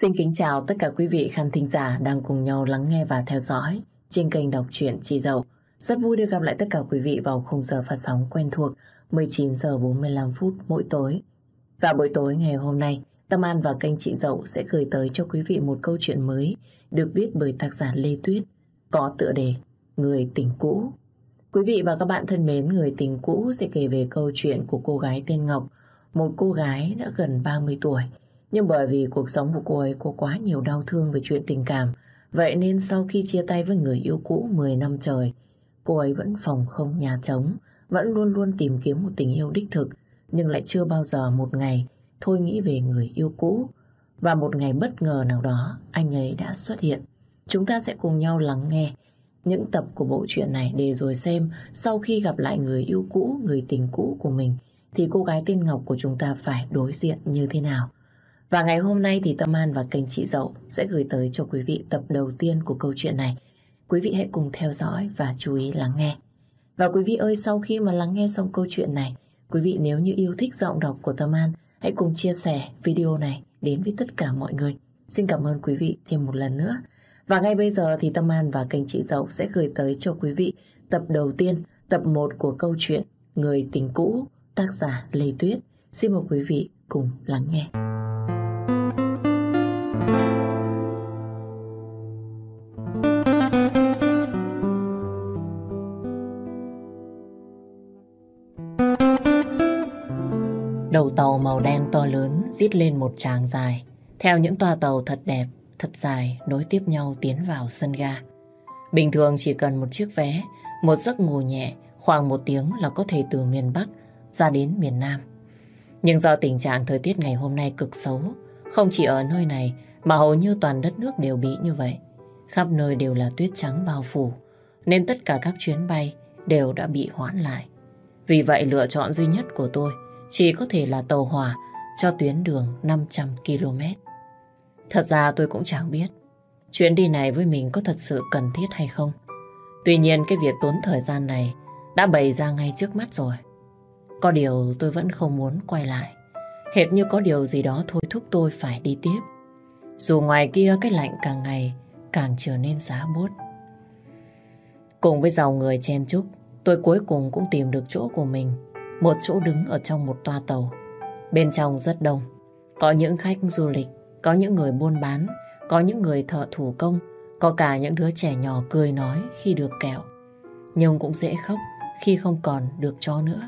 Xin kính chào tất cả quý vị khán thính giả đang cùng nhau lắng nghe và theo dõi trên kênh đọc truyện Chị Dậu. Rất vui được gặp lại tất cả quý vị vào khung giờ phát sóng quen thuộc 19 giờ 45 phút mỗi tối. Và buổi tối ngày hôm nay, Tâm An và kênh Chị Dậu sẽ gửi tới cho quý vị một câu chuyện mới được viết bởi tác giả Lê Tuyết có tựa đề Người tình cũ. Quý vị và các bạn thân mến, Người tình cũ sẽ kể về câu chuyện của cô gái tên Ngọc, một cô gái đã gần 30 tuổi nhưng bởi vì cuộc sống của cô ấy có quá nhiều đau thương về chuyện tình cảm, vậy nên sau khi chia tay với người yêu cũ 10 năm trời, cô ấy vẫn phòng không nhà trống, vẫn luôn luôn tìm kiếm một tình yêu đích thực, nhưng lại chưa bao giờ một ngày thôi nghĩ về người yêu cũ. Và một ngày bất ngờ nào đó, anh ấy đã xuất hiện. Chúng ta sẽ cùng nhau lắng nghe những tập của bộ truyện này để rồi xem sau khi gặp lại người yêu cũ, người tình cũ của mình, thì cô gái tên Ngọc của chúng ta phải đối diện như thế nào. Và ngày hôm nay thì Tâm An và kênh Chị Dậu sẽ gửi tới cho quý vị tập đầu tiên của câu chuyện này. Quý vị hãy cùng theo dõi và chú ý lắng nghe. Và quý vị ơi, sau khi mà lắng nghe xong câu chuyện này, quý vị nếu như yêu thích giọng đọc của Tâm An, hãy cùng chia sẻ video này đến với tất cả mọi người. Xin cảm ơn quý vị thêm một lần nữa. Và ngay bây giờ thì Tâm An và kênh Chị Dậu sẽ gửi tới cho quý vị tập đầu tiên, tập 1 của câu chuyện Người tình cũ, tác giả Lê Tuyết. Xin mời quý vị cùng lắng nghe. Đầu tàu màu đen to lớn rít lên một tràng dài. Theo những toa tàu thật đẹp, thật dài nối tiếp nhau tiến vào sân ga. Bình thường chỉ cần một chiếc vé, một giấc ngủ nhẹ, khoảng một tiếng là có thể từ miền Bắc ra đến miền Nam. Nhưng do tình trạng thời tiết ngày hôm nay cực xấu, không chỉ ở nơi này mà hầu như toàn đất nước đều bị như vậy. Khắp nơi đều là tuyết trắng bao phủ, nên tất cả các chuyến bay đều đã bị hoãn lại. Vì vậy lựa chọn duy nhất của tôi chỉ có thể là tàu hỏa cho tuyến đường 500 km. Thật ra tôi cũng chẳng biết chuyến đi này với mình có thật sự cần thiết hay không. Tuy nhiên cái việc tốn thời gian này đã bày ra ngay trước mắt rồi. Có điều tôi vẫn không muốn quay lại. Hệt như có điều gì đó thôi thúc tôi phải đi tiếp. Dù ngoài kia cái lạnh càng ngày càng trở nên giá buốt. Cùng với dòng người chen chúc, tôi cuối cùng cũng tìm được chỗ của mình. Một chỗ đứng ở trong một toa tàu. Bên trong rất đông. Có những khách du lịch, có những người buôn bán, có những người thợ thủ công, có cả những đứa trẻ nhỏ cười nói khi được kẹo. Nhưng cũng dễ khóc khi không còn được cho nữa.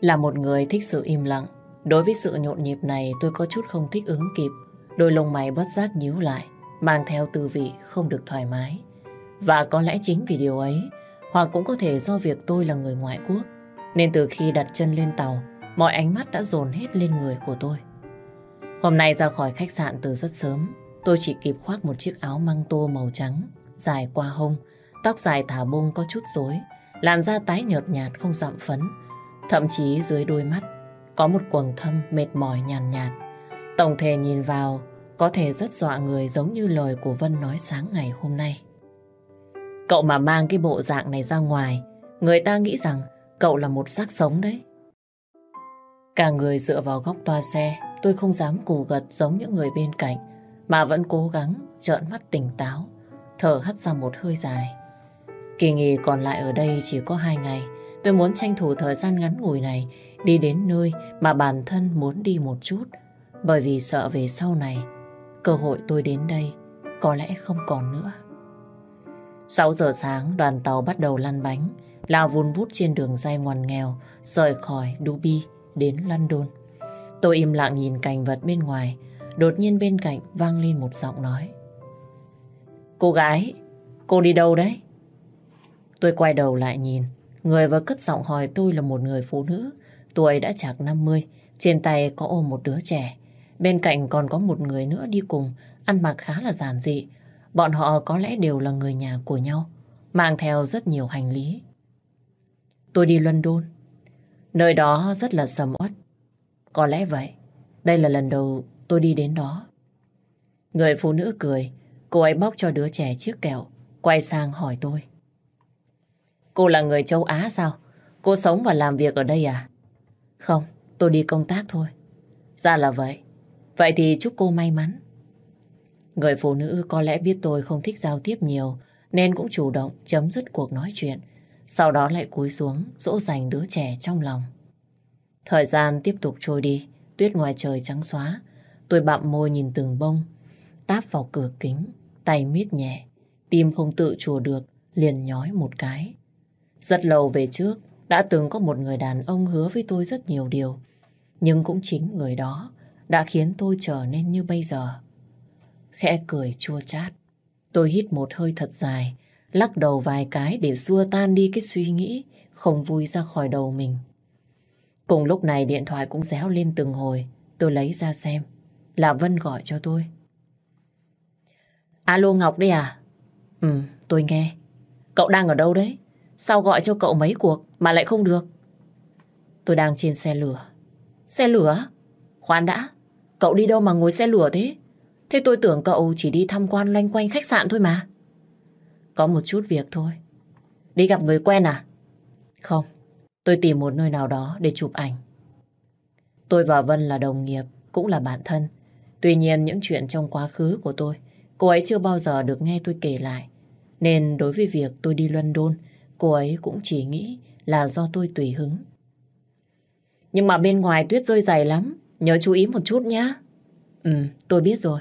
Là một người thích sự im lặng, đối với sự nhộn nhịp này tôi có chút không thích ứng kịp. Đôi lông mày bất giác nhíu lại, mang theo tư vị không được thoải mái. Và có lẽ chính vì điều ấy, hoặc cũng có thể do việc tôi là người ngoại quốc, nên từ khi đặt chân lên tàu, mọi ánh mắt đã dồn hết lên người của tôi. Hôm nay ra khỏi khách sạn từ rất sớm, tôi chỉ kịp khoác một chiếc áo măng tô màu trắng, dài qua hông, tóc dài thả bông có chút rối, làn da tái nhợt nhạt không dặm phấn, thậm chí dưới đôi mắt có một quầng thâm mệt mỏi nhàn nhạt, nhạt. Tổng thể nhìn vào có thể rất dọa người giống như lời của Vân nói sáng ngày hôm nay. Cậu mà mang cái bộ dạng này ra ngoài, người ta nghĩ rằng cậu là một xác sống đấy. Cả người dựa vào góc toa xe, tôi không dám cù gật giống những người bên cạnh, mà vẫn cố gắng trợn mắt tỉnh táo, thở hắt ra một hơi dài. Kỳ nghỉ còn lại ở đây chỉ có hai ngày, tôi muốn tranh thủ thời gian ngắn ngủi này đi đến nơi mà bản thân muốn đi một chút, bởi vì sợ về sau này, cơ hội tôi đến đây có lẽ không còn nữa. 6 giờ sáng đoàn tàu bắt đầu lăn bánh, lao vun vút trên đường dây ngoằn nghèo, rời khỏi Dubai đến London. Tôi im lặng nhìn cảnh vật bên ngoài, đột nhiên bên cạnh vang lên một giọng nói. Cô gái, cô đi đâu đấy? Tôi quay đầu lại nhìn, người vừa cất giọng hỏi tôi là một người phụ nữ, tuổi đã chạc 50, trên tay có ôm một đứa trẻ. Bên cạnh còn có một người nữa đi cùng, ăn mặc khá là giản dị. Bọn họ có lẽ đều là người nhà của nhau, mang theo rất nhiều hành lý. Tôi đi London. Nơi đó rất là sầm uất. Có lẽ vậy. Đây là lần đầu tôi đi đến đó. Người phụ nữ cười. Cô ấy bóc cho đứa trẻ chiếc kẹo. Quay sang hỏi tôi. Cô là người châu Á sao? Cô sống và làm việc ở đây à? Không, tôi đi công tác thôi. Ra là vậy. Vậy thì chúc cô may mắn. Người phụ nữ có lẽ biết tôi không thích giao tiếp nhiều nên cũng chủ động chấm dứt cuộc nói chuyện. Sau đó lại cúi xuống dỗ dành đứa trẻ trong lòng. Thời gian tiếp tục trôi đi, tuyết ngoài trời trắng xóa. Tôi bặm môi nhìn từng bông, táp vào cửa kính, tay miết nhẹ. Tim không tự chùa được, liền nhói một cái. Rất lâu về trước, đã từng có một người đàn ông hứa với tôi rất nhiều điều. Nhưng cũng chính người đó đã khiến tôi trở nên như bây giờ. Khẽ cười chua chát. Tôi hít một hơi thật dài, lắc đầu vài cái để xua tan đi cái suy nghĩ không vui ra khỏi đầu mình. Cùng lúc này điện thoại cũng réo lên từng hồi, tôi lấy ra xem. Là Vân gọi cho tôi. Alo Ngọc đây à? Ừ, tôi nghe. Cậu đang ở đâu đấy? Sao gọi cho cậu mấy cuộc mà lại không được? Tôi đang trên xe lửa. Xe lửa? Khoan đã, cậu đi đâu mà ngồi xe lửa thế? Thế tôi tưởng cậu chỉ đi tham quan loanh quanh khách sạn thôi mà. Có một chút việc thôi. Đi gặp người quen à? Không, tôi tìm một nơi nào đó để chụp ảnh. Tôi và Vân là đồng nghiệp, cũng là bạn thân. Tuy nhiên những chuyện trong quá khứ của tôi, cô ấy chưa bao giờ được nghe tôi kể lại. Nên đối với việc tôi đi London, cô ấy cũng chỉ nghĩ là do tôi tùy hứng. Nhưng mà bên ngoài tuyết rơi dày lắm, nhớ chú ý một chút nhé. Ừ, tôi biết rồi.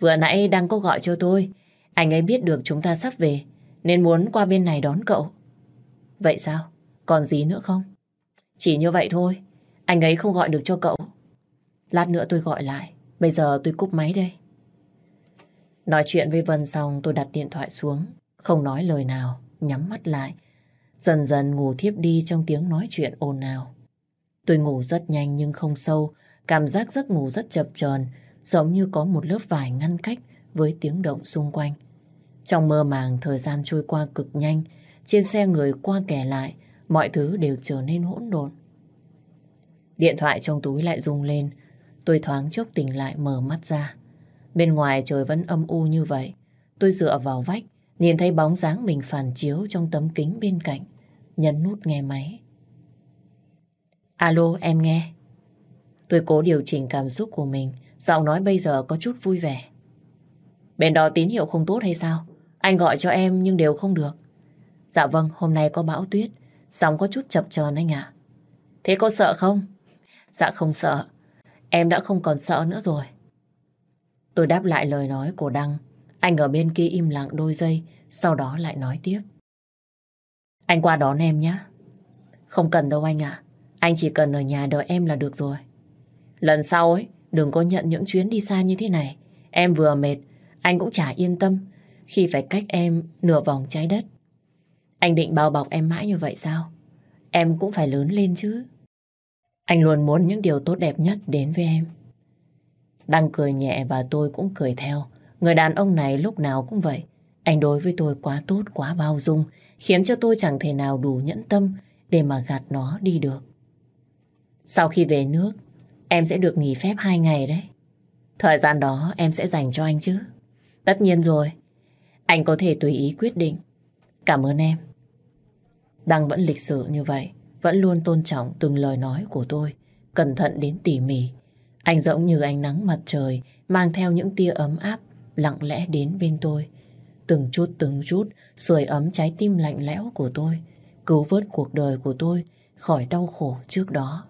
Vừa nãy đang có gọi cho tôi, anh ấy biết được chúng ta sắp về, nên muốn qua bên này đón cậu. Vậy sao? Còn gì nữa không? Chỉ như vậy thôi, anh ấy không gọi được cho cậu. Lát nữa tôi gọi lại, bây giờ tôi cúp máy đây. Nói chuyện với Vân xong tôi đặt điện thoại xuống, không nói lời nào, nhắm mắt lại. Dần dần ngủ thiếp đi trong tiếng nói chuyện ồn ào. Tôi ngủ rất nhanh nhưng không sâu, cảm giác giấc ngủ rất chập chờn, giống như có một lớp vải ngăn cách với tiếng động xung quanh. Trong mơ màng thời gian trôi qua cực nhanh, trên xe người qua kẻ lại, mọi thứ đều trở nên hỗn độn. Điện thoại trong túi lại rung lên, tôi thoáng chốc tỉnh lại mở mắt ra. Bên ngoài trời vẫn âm u như vậy, tôi dựa vào vách, nhìn thấy bóng dáng mình phản chiếu trong tấm kính bên cạnh, nhấn nút nghe máy. Alo, em nghe. Tôi cố điều chỉnh cảm xúc của mình, giọng nói bây giờ có chút vui vẻ. Bên đó tín hiệu không tốt hay sao? Anh gọi cho em nhưng đều không được. Dạ vâng, hôm nay có bão tuyết, sóng có chút chập chờn anh ạ. Thế có sợ không? Dạ không sợ, em đã không còn sợ nữa rồi. Tôi đáp lại lời nói của Đăng. Anh ở bên kia im lặng đôi giây, sau đó lại nói tiếp. Anh qua đón em nhé. Không cần đâu anh ạ. Anh chỉ cần ở nhà đợi em là được rồi. Lần sau ấy, đừng có nhận những chuyến đi xa như thế này. Em vừa mệt, anh cũng chả yên tâm khi phải cách em nửa vòng trái đất. Anh định bao bọc em mãi như vậy sao? Em cũng phải lớn lên chứ. Anh luôn muốn những điều tốt đẹp nhất đến với em. Đang cười nhẹ và tôi cũng cười theo. Người đàn ông này lúc nào cũng vậy. Anh đối với tôi quá tốt, quá bao dung, khiến cho tôi chẳng thể nào đủ nhẫn tâm để mà gạt nó đi được. Sau khi về nước, em sẽ được nghỉ phép hai ngày đấy. Thời gian đó em sẽ dành cho anh chứ. Tất nhiên rồi, anh có thể tùy ý quyết định. Cảm ơn em. Đăng vẫn lịch sự như vậy, vẫn luôn tôn trọng từng lời nói của tôi, cẩn thận đến tỉ mỉ. Anh giống như ánh nắng mặt trời, mang theo những tia ấm áp, lặng lẽ đến bên tôi. Từng chút từng chút, sưởi ấm trái tim lạnh lẽo của tôi, cứu vớt cuộc đời của tôi khỏi đau khổ trước đó.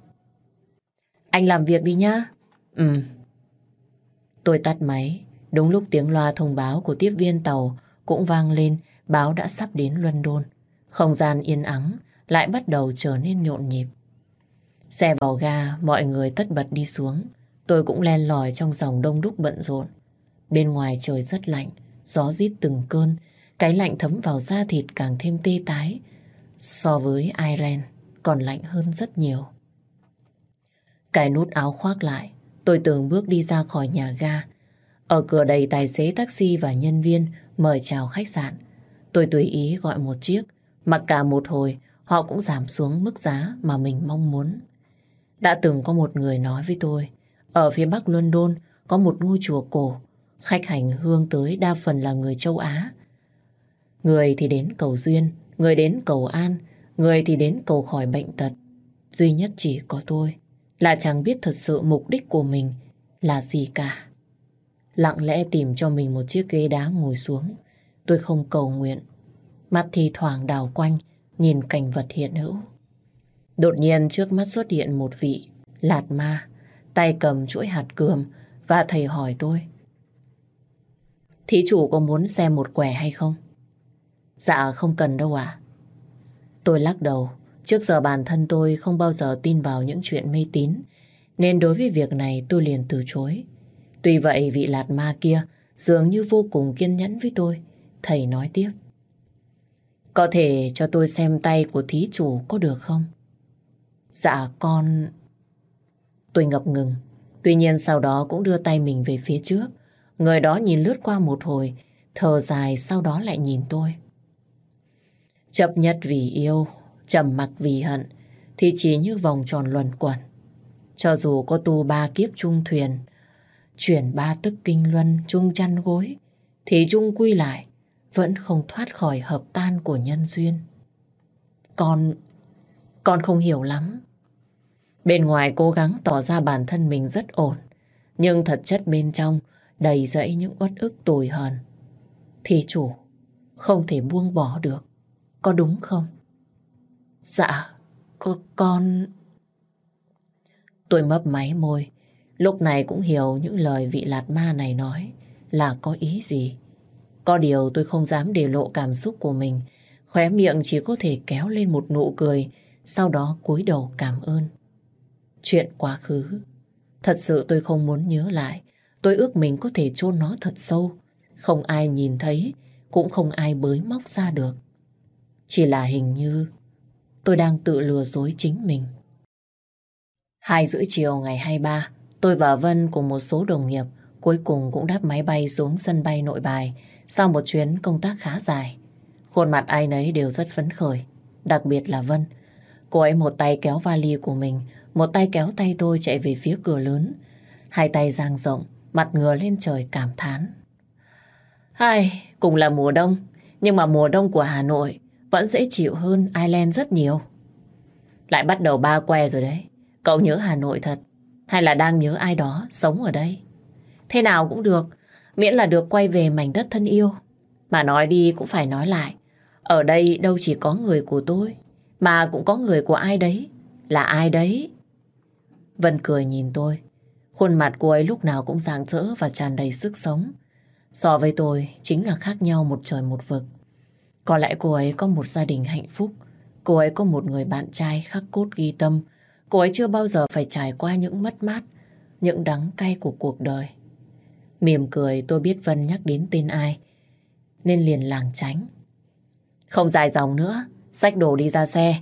Anh làm việc đi nhá. Ừ. Tôi tắt máy, đúng lúc tiếng loa thông báo của tiếp viên tàu cũng vang lên, báo đã sắp đến London. Không gian yên ắng lại bắt đầu trở nên nhộn nhịp. Xe vào ga, mọi người tất bật đi xuống. Tôi cũng len lỏi trong dòng đông đúc bận rộn. Bên ngoài trời rất lạnh, gió rít từng cơn, cái lạnh thấm vào da thịt càng thêm tê tái. So với Ireland, còn lạnh hơn rất nhiều. Cài nút áo khoác lại, tôi từng bước đi ra khỏi nhà ga. Ở cửa đầy tài xế taxi và nhân viên mời chào khách sạn. Tôi tùy ý gọi một chiếc, mặc cả một hồi họ cũng giảm xuống mức giá mà mình mong muốn. Đã từng có một người nói với tôi, ở phía bắc London có một ngôi chùa cổ, khách hành hương tới đa phần là người châu Á. Người thì đến cầu duyên, người đến cầu an, người thì đến cầu khỏi bệnh tật. Duy nhất chỉ có tôi là chẳng biết thật sự mục đích của mình là gì cả lặng lẽ tìm cho mình một chiếc ghế đá ngồi xuống. Tôi không cầu nguyện, mắt thì thoảng đào quanh, nhìn cảnh vật hiện hữu. Đột nhiên trước mắt xuất hiện một vị lạt ma, tay cầm chuỗi hạt cườm và thầy hỏi tôi. Thí chủ có muốn xem một quẻ hay không? Dạ không cần đâu ạ. Tôi lắc đầu, trước giờ bản thân tôi không bao giờ tin vào những chuyện mê tín, nên đối với việc này tôi liền từ chối. Tuy vậy vị lạt ma kia dường như vô cùng kiên nhẫn với tôi. Thầy nói tiếp. Có thể cho tôi xem tay của thí chủ có được không? Dạ con... Tôi ngập ngừng. Tuy nhiên sau đó cũng đưa tay mình về phía trước. Người đó nhìn lướt qua một hồi, thở dài sau đó lại nhìn tôi. Chấp nhất vì yêu, trầm mặc vì hận, thì chỉ như vòng tròn luẩn quẩn. Cho dù có tu ba kiếp chung thuyền, chuyển ba tức kinh luân chung chăn gối, thì chung quy lại vẫn không thoát khỏi hợp tan của nhân duyên. Con, con không hiểu lắm. Bên ngoài cố gắng tỏ ra bản thân mình rất ổn, nhưng thật chất bên trong đầy dẫy những uất ức tồi hờn. Thì chủ không thể buông bỏ được, có đúng không? Dạ, có con... Tôi mấp máy môi, lúc này cũng hiểu những lời vị lạt ma này nói là có ý gì. Có điều tôi không dám để lộ cảm xúc của mình, khóe miệng chỉ có thể kéo lên một nụ cười, sau đó cúi đầu cảm ơn. Chuyện quá khứ, thật sự tôi không muốn nhớ lại, tôi ước mình có thể chôn nó thật sâu, không ai nhìn thấy, cũng không ai bới móc ra được. Chỉ là hình như tôi đang tự lừa dối chính mình. Hai rưỡi chiều ngày 23, tôi và Vân cùng một số đồng nghiệp cuối cùng cũng đáp máy bay xuống sân bay nội bài sau một chuyến công tác khá dài. Khuôn mặt ai nấy đều rất phấn khởi, đặc biệt là Vân. Cô ấy một tay kéo vali của mình, một tay kéo tay tôi chạy về phía cửa lớn. Hai tay dang rộng, mặt ngửa lên trời cảm thán. Hai, cùng là mùa đông, nhưng mà mùa đông của Hà Nội vẫn dễ chịu hơn Ireland rất nhiều. Lại bắt đầu ba que rồi đấy. Cậu nhớ Hà Nội thật, hay là đang nhớ ai đó sống ở đây? Thế nào cũng được, miễn là được quay về mảnh đất thân yêu. Mà nói đi cũng phải nói lại, ở đây đâu chỉ có người của tôi, mà cũng có người của ai đấy. Là ai đấy? Vân cười nhìn tôi. Khuôn mặt cô ấy lúc nào cũng rạng rỡ và tràn đầy sức sống. So với tôi, chính là khác nhau một trời một vực. Có lẽ cô ấy có một gia đình hạnh phúc. Cô ấy có một người bạn trai khắc cốt ghi tâm. Cô ấy chưa bao giờ phải trải qua những mất mát, những đắng cay của cuộc đời. Mỉm cười tôi biết Vân nhắc đến tên ai, nên liền làng tránh. Không dài dòng nữa, xách đồ đi ra xe.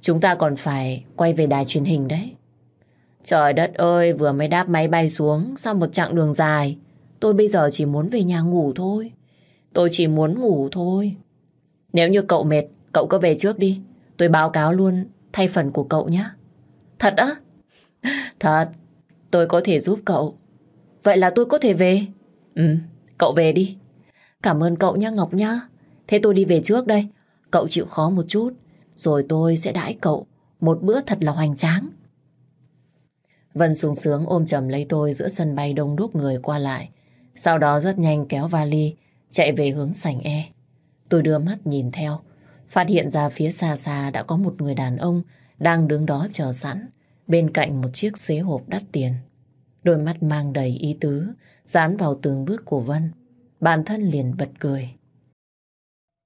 Chúng ta còn phải quay về đài truyền hình đấy. Trời đất ơi, vừa mới đáp máy bay xuống sau một chặng đường dài. Tôi bây giờ chỉ muốn về nhà ngủ thôi. Tôi chỉ muốn ngủ thôi. Nếu như cậu mệt, cậu cứ về trước đi. Tôi báo cáo luôn thay phần của cậu nhé. Thật á? Thật, tôi có thể giúp cậu. Vậy là tôi có thể về? Ừ, cậu về đi. Cảm ơn cậu nha Ngọc nha Thế tôi đi về trước đây. Cậu chịu khó một chút, rồi tôi sẽ đãi cậu một bữa thật là hoành tráng. Vân sung sướng ôm chầm lấy tôi giữa sân bay đông đúc người qua lại. Sau đó rất nhanh kéo vali, chạy về hướng sảnh E. Tôi đưa mắt nhìn theo, phát hiện ra phía xa xa đã có một người đàn ông đang đứng đó chờ sẵn, bên cạnh một chiếc xế hộp đắt tiền. Đôi mắt mang đầy ý tứ, dán vào từng bước của Vân. Bản thân liền bật cười.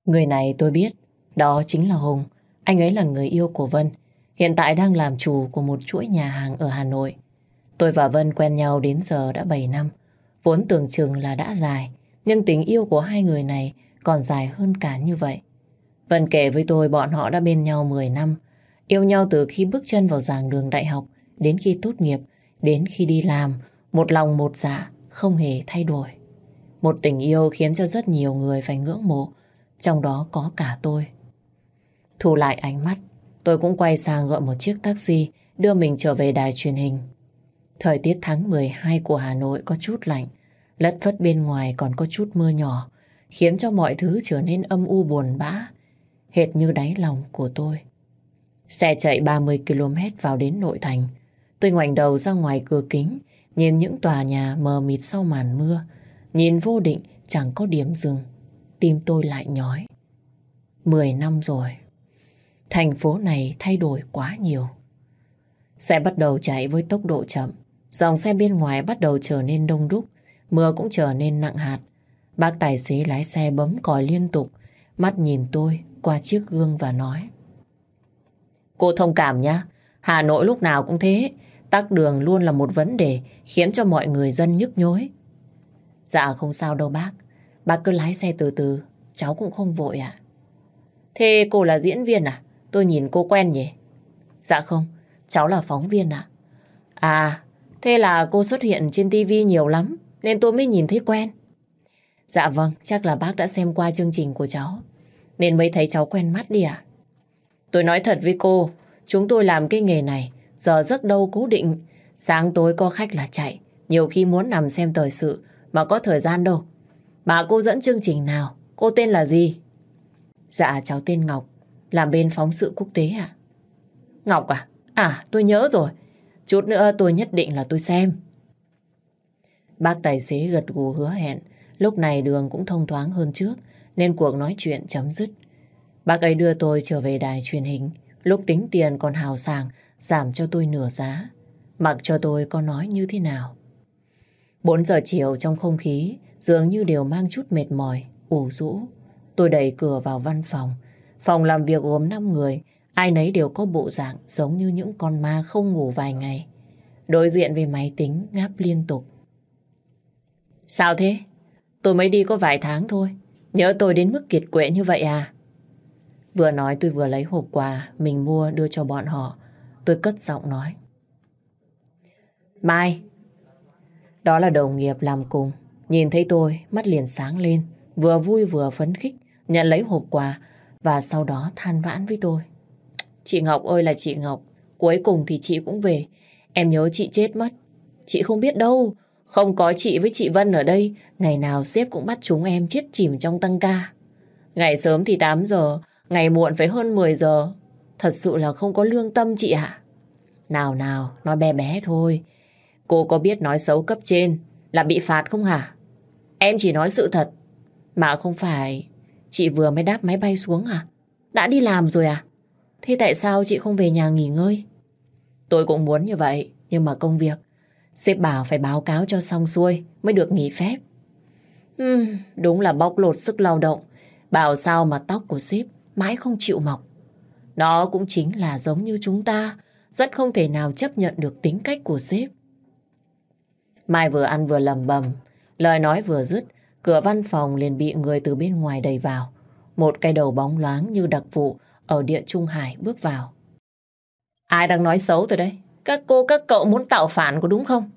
Người này tôi biết, đó chính là Hùng. Anh ấy là người yêu của Vân. Hiện tại đang làm chủ của một chuỗi nhà hàng ở Hà Nội. Tôi và Vân quen nhau đến giờ đã 7 năm. Vốn tưởng chừng là đã dài, nhưng tình yêu của hai người này còn dài hơn cả như vậy. Vân kể với tôi bọn họ đã bên nhau 10 năm, yêu nhau từ khi bước chân vào giảng đường đại học, đến khi tốt nghiệp, đến khi đi làm, một lòng một dạ, không hề thay đổi. Một tình yêu khiến cho rất nhiều người phải ngưỡng mộ, trong đó có cả tôi. Thu lại ánh mắt, tôi cũng quay sang gọi một chiếc taxi đưa mình trở về đài truyền hình. Thời tiết tháng 12 của Hà Nội có chút lạnh, lất phất bên ngoài còn có chút mưa nhỏ, khiến cho mọi thứ trở nên âm u buồn bã, hệt như đáy lòng của tôi. Xe chạy 30 km vào đến nội thành. Tôi ngoảnh đầu ra ngoài cửa kính, nhìn những tòa nhà mờ mịt sau màn mưa, nhìn vô định chẳng có điểm dừng. Tim tôi lại nhói. Mười năm rồi. Thành phố này thay đổi quá nhiều. Xe bắt đầu chạy với tốc độ chậm. Dòng xe bên ngoài bắt đầu trở nên đông đúc. Mưa cũng trở nên nặng hạt. Bác tài xế lái xe bấm còi liên tục. Mắt nhìn tôi qua chiếc gương và nói. Cô thông cảm nhá. Hà Nội lúc nào cũng thế. Tắc đường luôn là một vấn đề khiến cho mọi người dân nhức nhối. Dạ không sao đâu bác. Bác cứ lái xe từ từ. Cháu cũng không vội ạ. Thế cô là diễn viên à? Tôi nhìn cô quen nhỉ? Dạ không. Cháu là phóng viên ạ. À, thế là cô xuất hiện trên tivi nhiều lắm. Nên tôi mới nhìn thấy quen. Dạ vâng, chắc là bác đã xem qua chương trình của cháu. Nên mới thấy cháu quen mắt đi ạ. Tôi nói thật với cô, chúng tôi làm cái nghề này, giờ giấc đâu cố định. Sáng tối có khách là chạy, nhiều khi muốn nằm xem thời sự, mà có thời gian đâu. Mà cô dẫn chương trình nào? Cô tên là gì? Dạ cháu tên Ngọc, làm bên phóng sự quốc tế ạ. Ngọc à? À tôi nhớ rồi. Chút nữa tôi nhất định là tôi xem. Bác tài xế gật gù hứa hẹn. Lúc này đường cũng thông thoáng hơn trước nên cuộc nói chuyện chấm dứt. Bác ấy đưa tôi trở về đài truyền hình. Lúc tính tiền còn hào sảng giảm cho tôi nửa giá. Mặc cho tôi có nói như thế nào. 4 giờ chiều trong không khí dường như đều mang chút mệt mỏi, ủ rũ. Tôi đẩy cửa vào văn phòng. Phòng làm việc gồm 5 người, ai nấy đều có bộ dạng giống như những con ma không ngủ vài ngày. Đối diện với máy tính ngáp liên tục. Sao thế? Tôi mới đi có vài tháng thôi. Nhớ tôi đến mức kiệt quệ như vậy à? Vừa nói tôi vừa lấy hộp quà mình mua đưa cho bọn họ. Tôi cất giọng nói. Mai, đó là đồng nghiệp làm cùng. Nhìn thấy tôi, mắt liền sáng lên, vừa vui vừa phấn khích, nhận lấy hộp quà và sau đó than vãn với tôi. Chị Ngọc ơi là chị Ngọc, cuối cùng thì chị cũng về. Em nhớ chị chết mất. Chị không biết đâu, không có chị với chị Vân ở đây, ngày nào sếp cũng bắt chúng em chết chìm trong tăng ca. Ngày sớm thì 8 giờ, ngày muộn phải hơn 10 giờ. Thật sự là không có lương tâm chị ạ. Nào nào, nói bé bé thôi. Cô có biết nói xấu cấp trên là bị phạt không hả? Em chỉ nói sự thật. Mà không phải chị vừa mới đáp máy bay xuống à? Đã đi làm rồi à? Thế tại sao chị không về nhà nghỉ ngơi? Tôi cũng muốn như vậy, nhưng mà công việc. Sếp bảo phải báo cáo cho xong xuôi mới được nghỉ phép. Uhm, đúng là bóc lột sức lao động. Bảo sao mà tóc của sếp mãi không chịu mọc. Nó cũng chính là giống như chúng ta, rất không thể nào chấp nhận được tính cách của sếp. Mai vừa ăn vừa lầm bầm, lời nói vừa dứt, cửa văn phòng liền bị người từ bên ngoài đẩy vào. Một cái đầu bóng loáng như đặc vụ ở địa Trung Hải bước vào. Ai đang nói xấu từ đây? Các cô các cậu muốn tạo phản có đúng không?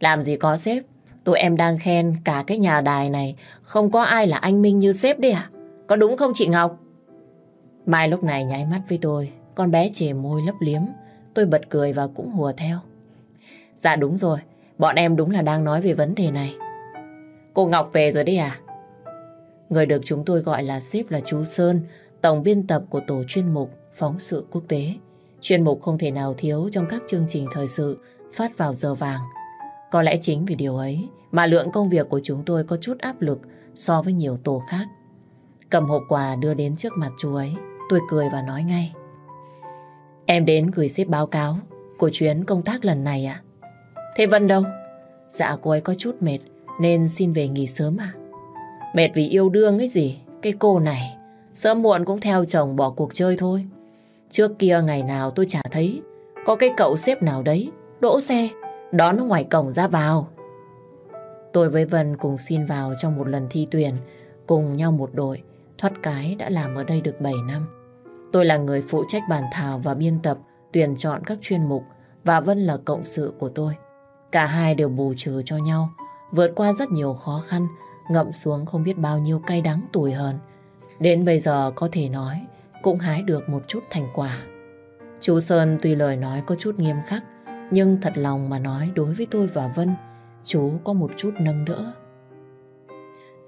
Làm gì có sếp, tụi em đang khen cả cái nhà đài này không có ai là anh Minh như sếp đấy à? Có đúng không chị Ngọc? Mai lúc này nháy mắt với tôi, con bé chề môi lấp liếm. Tôi bật cười và cũng hùa theo. Dạ đúng rồi, bọn em đúng là đang nói về vấn đề này. Cô Ngọc về rồi đấy à? Người được chúng tôi gọi là sếp là chú Sơn, tổng biên tập của tổ chuyên mục phóng sự quốc tế. Chuyên mục không thể nào thiếu trong các chương trình thời sự phát vào giờ vàng. Có lẽ chính vì điều ấy mà lượng công việc của chúng tôi có chút áp lực so với nhiều tổ khác. Cầm hộp quà đưa đến trước mặt chú ấy, tôi cười và nói ngay. Em đến gửi xếp báo cáo của chuyến công tác lần này ạ. Thế Vân đâu? Dạ cô ấy có chút mệt nên xin về nghỉ sớm à. Mệt vì yêu đương ấy gì, cái cô này sớm muộn cũng theo chồng bỏ cuộc chơi thôi. Trước kia ngày nào tôi chả thấy có cái cậu xếp nào đấy đỗ xe đón nó ngoài cổng ra vào. Tôi với Vân cùng xin vào trong một lần thi tuyển cùng nhau một đội thoát cái đã làm ở đây được 7 năm. Tôi là người phụ trách bàn thảo và biên tập tuyển chọn các chuyên mục và Vân là cộng sự của tôi. Cả hai đều bù trừ cho nhau vượt qua rất nhiều khó khăn ngậm xuống không biết bao nhiêu cay đắng tủi hờn. Đến bây giờ có thể nói cũng hái được một chút thành quả. Chú Sơn tuy lời nói có chút nghiêm khắc, nhưng thật lòng mà nói đối với tôi và Vân, chú có một chút nâng đỡ.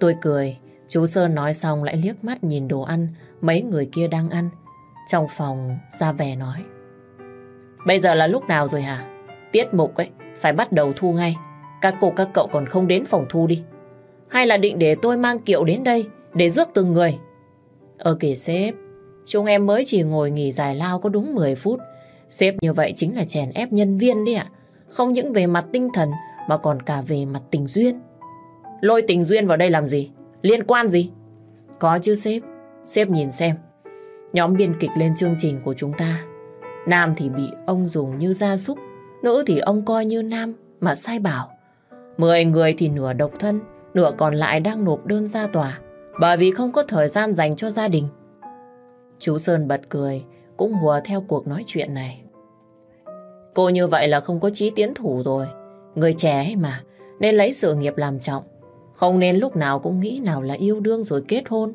Tôi cười, chú Sơn nói xong lại liếc mắt nhìn đồ ăn mấy người kia đang ăn. Trong phòng ra vẻ nói. Bây giờ là lúc nào rồi hả? Tiết mục ấy, phải bắt đầu thu ngay. Các cô các cậu còn không đến phòng thu đi. Hay là định để tôi mang kiệu đến đây để rước từng người? Ờ kể sếp, chúng em mới chỉ ngồi nghỉ giải lao có đúng 10 phút. Sếp như vậy chính là chèn ép nhân viên đi ạ. Không những về mặt tinh thần mà còn cả về mặt tình duyên. Lôi tình duyên vào đây làm gì? Liên quan gì? Có chứ sếp. Sếp nhìn xem. Nhóm biên kịch lên chương trình của chúng ta. Nam thì bị ông dùng như gia súc. Nữ thì ông coi như nam mà sai bảo. Mười người thì nửa độc thân, nửa còn lại đang nộp đơn ra tòa. Bởi vì không có thời gian dành cho gia đình. Chú Sơn bật cười, cũng hùa theo cuộc nói chuyện này. Cô như vậy là không có chí tiến thủ rồi. Người trẻ mà, nên lấy sự nghiệp làm trọng. Không nên lúc nào cũng nghĩ nào là yêu đương rồi kết hôn.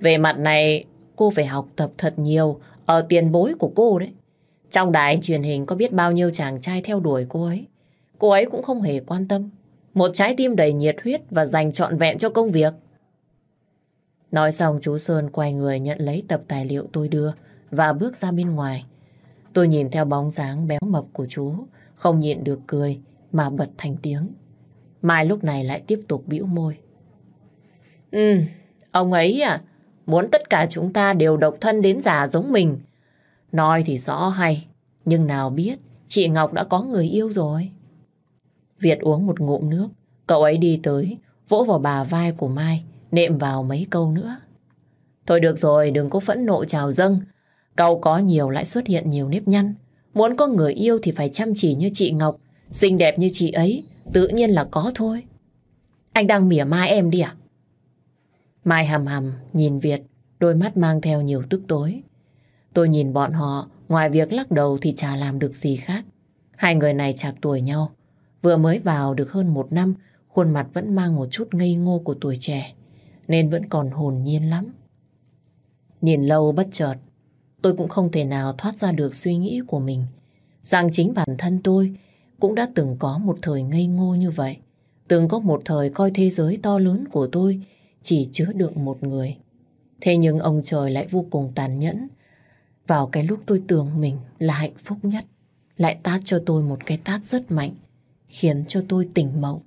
Về mặt này, cô phải học tập thật nhiều ở tiền bối của cô đấy. Trong đài truyền hình có biết bao nhiêu chàng trai theo đuổi cô ấy. Cô ấy cũng không hề quan tâm. Một trái tim đầy nhiệt huyết và dành trọn vẹn cho công việc. Nói xong chú Sơn quay người nhận lấy tập tài liệu tôi đưa và bước ra bên ngoài. Tôi nhìn theo bóng dáng béo mập của chú, không nhịn được cười mà bật thành tiếng. Mai lúc này lại tiếp tục bĩu môi. Ừ, ông ấy à, muốn tất cả chúng ta đều độc thân đến già giống mình. Nói thì rõ hay, nhưng nào biết chị Ngọc đã có người yêu rồi. Việt uống một ngụm nước, cậu ấy đi tới, vỗ vào bà vai của Mai, nệm vào mấy câu nữa. Thôi được rồi, đừng có phẫn nộ trào dâng. Cậu có nhiều lại xuất hiện nhiều nếp nhăn. Muốn có người yêu thì phải chăm chỉ như chị Ngọc, xinh đẹp như chị ấy, tự nhiên là có thôi. Anh đang mỉa mai em đi à? Mai hầm hầm nhìn Việt, đôi mắt mang theo nhiều tức tối. Tôi nhìn bọn họ, ngoài việc lắc đầu thì chả làm được gì khác. Hai người này chạc tuổi nhau. Vừa mới vào được hơn một năm, khuôn mặt vẫn mang một chút ngây ngô của tuổi trẻ, nên vẫn còn hồn nhiên lắm. Nhìn lâu bất chợt, tôi cũng không thể nào thoát ra được suy nghĩ của mình, rằng chính bản thân tôi cũng đã từng có một thời ngây ngô như vậy. Từng có một thời coi thế giới to lớn của tôi chỉ chứa đựng một người. Thế nhưng ông trời lại vô cùng tàn nhẫn. Vào cái lúc tôi tưởng mình là hạnh phúc nhất, lại tát cho tôi một cái tát rất mạnh, khiến cho tôi tỉnh mộng.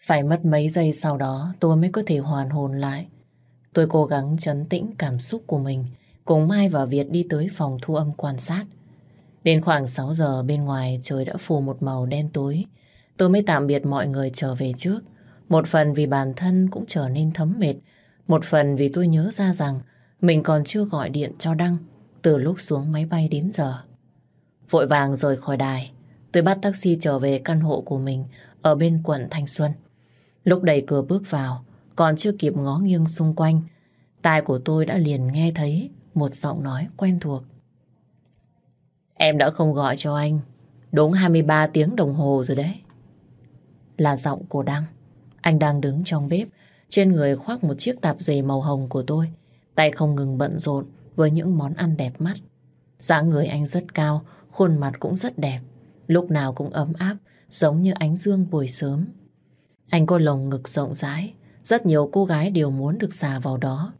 Phải mất mấy giây sau đó tôi mới có thể hoàn hồn lại. Tôi cố gắng chấn tĩnh cảm xúc của mình, cùng Mai và Việt đi tới phòng thu âm quan sát. Đến khoảng 6 giờ bên ngoài trời đã phủ một màu đen tối. Tôi mới tạm biệt mọi người trở về trước. Một phần vì bản thân cũng trở nên thấm mệt. Một phần vì tôi nhớ ra rằng mình còn chưa gọi điện cho Đăng từ lúc xuống máy bay đến giờ. Vội vàng rời khỏi đài, tôi bắt taxi trở về căn hộ của mình ở bên quận Thanh Xuân. Lúc đẩy cửa bước vào, còn chưa kịp ngó nghiêng xung quanh, tai của tôi đã liền nghe thấy một giọng nói quen thuộc. Em đã không gọi cho anh đúng 23 tiếng đồng hồ rồi đấy. Là giọng của Đăng. Anh đang đứng trong bếp, trên người khoác một chiếc tạp dề màu hồng của tôi. Tay không ngừng bận rộn với những món ăn đẹp mắt. dáng người anh rất cao, khuôn mặt cũng rất đẹp. Lúc nào cũng ấm áp, giống như ánh dương buổi sớm. Anh có lồng ngực rộng rãi, rất nhiều cô gái đều muốn được xà vào đó.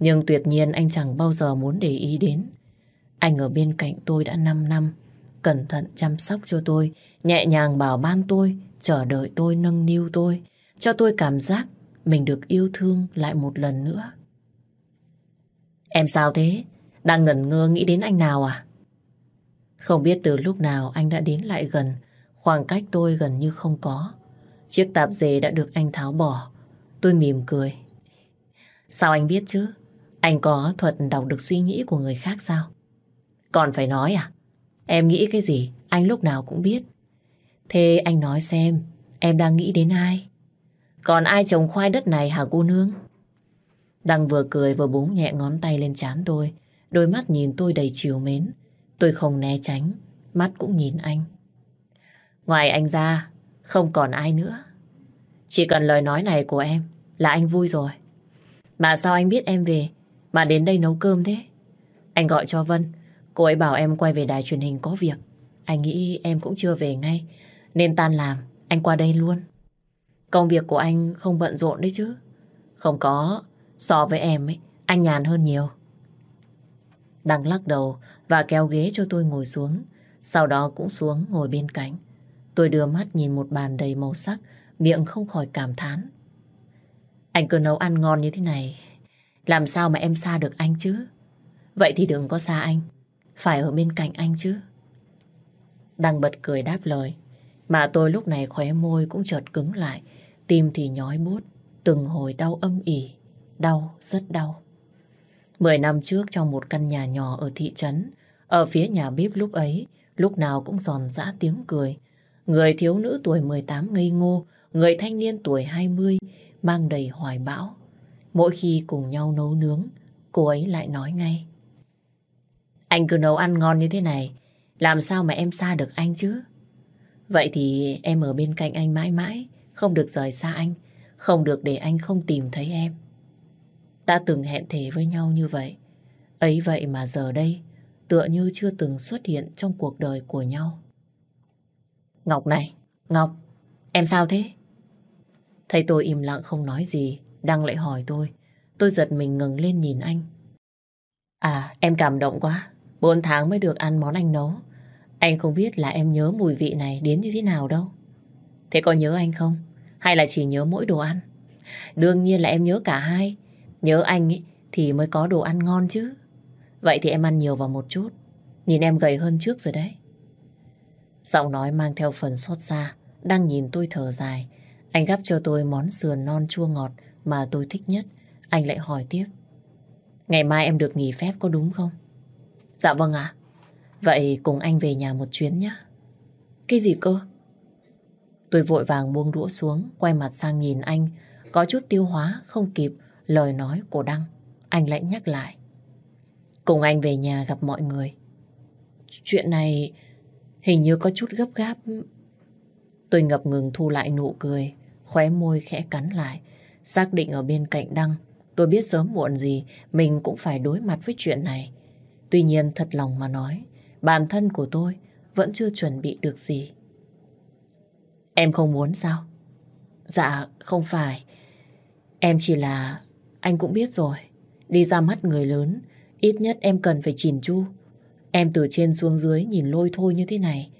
Nhưng tuyệt nhiên anh chẳng bao giờ muốn để ý đến. Anh ở bên cạnh tôi đã 5 năm, cẩn thận chăm sóc cho tôi, nhẹ nhàng bảo ban tôi, chờ đợi tôi, nâng niu tôi, cho tôi cảm giác mình được yêu thương lại một lần nữa. Em sao thế? Đang ngẩn ngơ nghĩ đến anh nào à? Không biết từ lúc nào anh đã đến lại gần, khoảng cách tôi gần như không có. Chiếc tạp dề đã được anh tháo bỏ. Tôi mỉm cười. Sao anh biết chứ? Anh có thuật đọc được suy nghĩ của người khác sao? Còn phải nói à? Em nghĩ cái gì, anh lúc nào cũng biết. Thế anh nói xem, em đang nghĩ đến ai? Còn ai trồng khoai đất này hả cô nương? Đăng vừa cười vừa búng nhẹ ngón tay lên chán tôi. Đôi mắt nhìn tôi đầy chiều mến. Tôi không né tránh, mắt cũng nhìn anh. Ngoài anh ra, không còn ai nữa. Chỉ cần lời nói này của em là anh vui rồi. Mà sao anh biết em về mà đến đây nấu cơm thế? Anh gọi cho Vân Cô ấy bảo em quay về đài truyền hình có việc. Anh nghĩ em cũng chưa về ngay. Nên tan làm, anh qua đây luôn. Công việc của anh không bận rộn đấy chứ. Không có, so với em ấy, anh nhàn hơn nhiều. Đăng lắc đầu và kéo ghế cho tôi ngồi xuống. Sau đó cũng xuống ngồi bên cạnh. Tôi đưa mắt nhìn một bàn đầy màu sắc, miệng không khỏi cảm thán. Anh cứ nấu ăn ngon như thế này, làm sao mà em xa được anh chứ? Vậy thì đừng có xa anh, phải ở bên cạnh anh chứ. Đang bật cười đáp lời, mà tôi lúc này khóe môi cũng chợt cứng lại, tim thì nhói bút, từng hồi đau âm ỉ, đau, rất đau. Mười năm trước trong một căn nhà nhỏ ở thị trấn, ở phía nhà bếp lúc ấy, lúc nào cũng giòn giã tiếng cười. Người thiếu nữ tuổi 18 ngây ngô, người thanh niên tuổi 20 mang đầy hoài bão. Mỗi khi cùng nhau nấu nướng, cô ấy lại nói ngay. Anh cứ nấu ăn ngon như thế này, làm sao mà em xa được anh chứ? Vậy thì em ở bên cạnh anh mãi mãi, không được rời xa anh, không được để anh không tìm thấy em. Đã từng hẹn thề với nhau như vậy, ấy vậy mà giờ đây tựa như chưa từng xuất hiện trong cuộc đời của nhau. Ngọc này, Ngọc, em sao thế? Thấy tôi im lặng không nói gì, Đăng lại hỏi tôi. Tôi giật mình ngừng lên nhìn anh. À, em cảm động quá. Bốn tháng mới được ăn món anh nấu. Anh không biết là em nhớ mùi vị này đến như thế nào đâu. Thế có nhớ anh không? Hay là chỉ nhớ mỗi đồ ăn? Đương nhiên là em nhớ cả hai. Nhớ anh ấy, thì mới có đồ ăn ngon chứ. Vậy thì em ăn nhiều vào một chút. Nhìn em gầy hơn trước rồi đấy. Giọng nói mang theo phần xót xa, đang nhìn tôi thở dài. Anh gắp cho tôi món sườn non chua ngọt mà tôi thích nhất. Anh lại hỏi tiếp. Ngày mai em được nghỉ phép có đúng không? Dạ vâng ạ. Vậy cùng anh về nhà một chuyến nhé. Cái gì cơ? Tôi vội vàng buông đũa xuống, quay mặt sang nhìn anh. Có chút tiêu hóa, không kịp lời nói của Đăng. Anh lại nhắc lại. Cùng anh về nhà gặp mọi người. Chuyện này hình như có chút gấp gáp. Tôi ngập ngừng thu lại nụ cười, khóe môi khẽ cắn lại. Xác định ở bên cạnh Đăng, tôi biết sớm muộn gì mình cũng phải đối mặt với chuyện này. Tuy nhiên thật lòng mà nói, bản thân của tôi vẫn chưa chuẩn bị được gì. Em không muốn sao? Dạ, không phải. Em chỉ là... Anh cũng biết rồi. Đi ra mắt người lớn, ít nhất em cần phải chỉn chu. Em từ trên xuống dưới nhìn lôi thôi như thế này.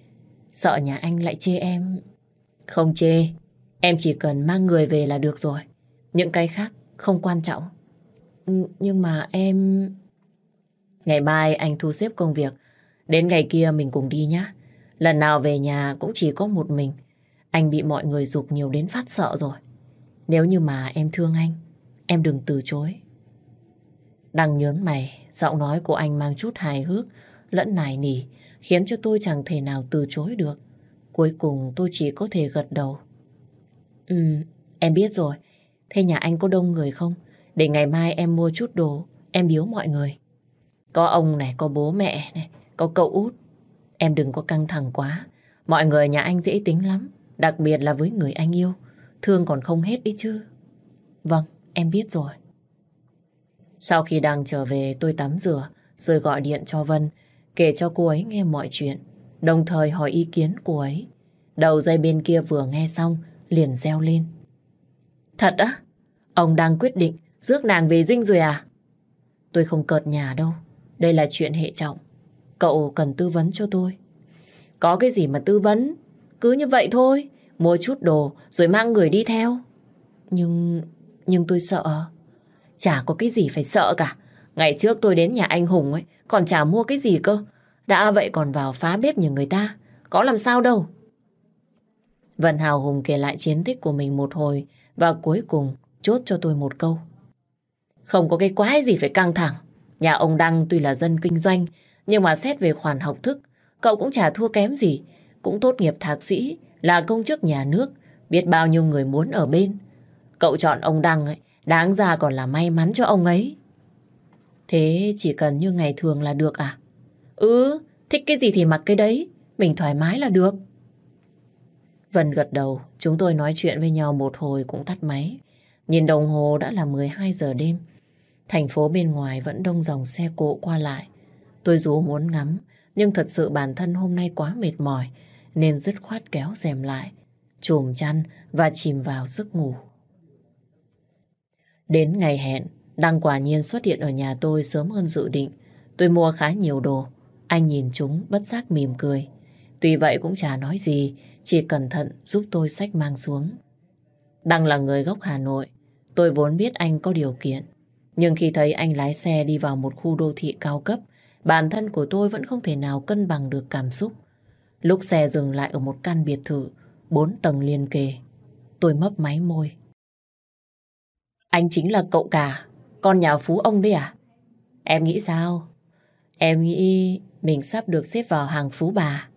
Sợ nhà anh lại chê em. Không chê. Em chỉ cần mang người về là được rồi. Những cái khác không quan trọng. Ừ, nhưng mà em... Ngày mai anh thu xếp công việc. Đến ngày kia mình cùng đi nhé. Lần nào về nhà cũng chỉ có một mình. Anh bị mọi người dục nhiều đến phát sợ rồi. Nếu như mà em thương anh, em đừng từ chối. Đăng nhớn mày, giọng nói của anh mang chút hài hước, lẫn nài nỉ, khiến cho tôi chẳng thể nào từ chối được. Cuối cùng tôi chỉ có thể gật đầu. Ừ, em biết rồi. Thế nhà anh có đông người không? Để ngày mai em mua chút đồ, em biếu mọi người. Có ông này, có bố mẹ này, có cậu út. Em đừng có căng thẳng quá. Mọi người nhà anh dễ tính lắm. Đặc biệt là với người anh yêu. Thương còn không hết đi chứ. Vâng, em biết rồi. Sau khi đang trở về tôi tắm rửa rồi gọi điện cho Vân kể cho cô ấy nghe mọi chuyện đồng thời hỏi ý kiến cô ấy. Đầu dây bên kia vừa nghe xong liền reo lên. Thật á? Ông đang quyết định rước nàng về dinh rồi à? Tôi không cợt nhà đâu. Đây là chuyện hệ trọng. Cậu cần tư vấn cho tôi. Có cái gì mà tư vấn? Cứ như vậy thôi. Mua chút đồ rồi mang người đi theo. Nhưng... nhưng tôi sợ. Chả có cái gì phải sợ cả. Ngày trước tôi đến nhà anh Hùng ấy, còn chả mua cái gì cơ. Đã vậy còn vào phá bếp như người ta. Có làm sao đâu. Vân Hào Hùng kể lại chiến tích của mình một hồi và cuối cùng chốt cho tôi một câu. Không có cái quái gì phải căng thẳng. Nhà ông Đăng tuy là dân kinh doanh, nhưng mà xét về khoản học thức, cậu cũng chả thua kém gì. Cũng tốt nghiệp thạc sĩ, là công chức nhà nước, biết bao nhiêu người muốn ở bên. Cậu chọn ông Đăng ấy, đáng ra còn là may mắn cho ông ấy. Thế chỉ cần như ngày thường là được à? Ừ, thích cái gì thì mặc cái đấy, mình thoải mái là được. Vân gật đầu, chúng tôi nói chuyện với nhau một hồi cũng tắt máy. Nhìn đồng hồ đã là 12 giờ đêm. Thành phố bên ngoài vẫn đông dòng xe cộ qua lại. Tôi dù muốn ngắm, nhưng thật sự bản thân hôm nay quá mệt mỏi, nên dứt khoát kéo rèm lại, chùm chăn và chìm vào giấc ngủ. Đến ngày hẹn, Đăng quả nhiên xuất hiện ở nhà tôi sớm hơn dự định. Tôi mua khá nhiều đồ. Anh nhìn chúng bất giác mỉm cười. Tuy vậy cũng chả nói gì, chỉ cẩn thận giúp tôi sách mang xuống. Đăng là người gốc Hà Nội. Tôi vốn biết anh có điều kiện. Nhưng khi thấy anh lái xe đi vào một khu đô thị cao cấp, bản thân của tôi vẫn không thể nào cân bằng được cảm xúc. Lúc xe dừng lại ở một căn biệt thự, bốn tầng liền kề, tôi mấp máy môi. Anh chính là cậu cả, con nhà phú ông đấy à? Em nghĩ sao? Em nghĩ mình sắp được xếp vào hàng phú bà.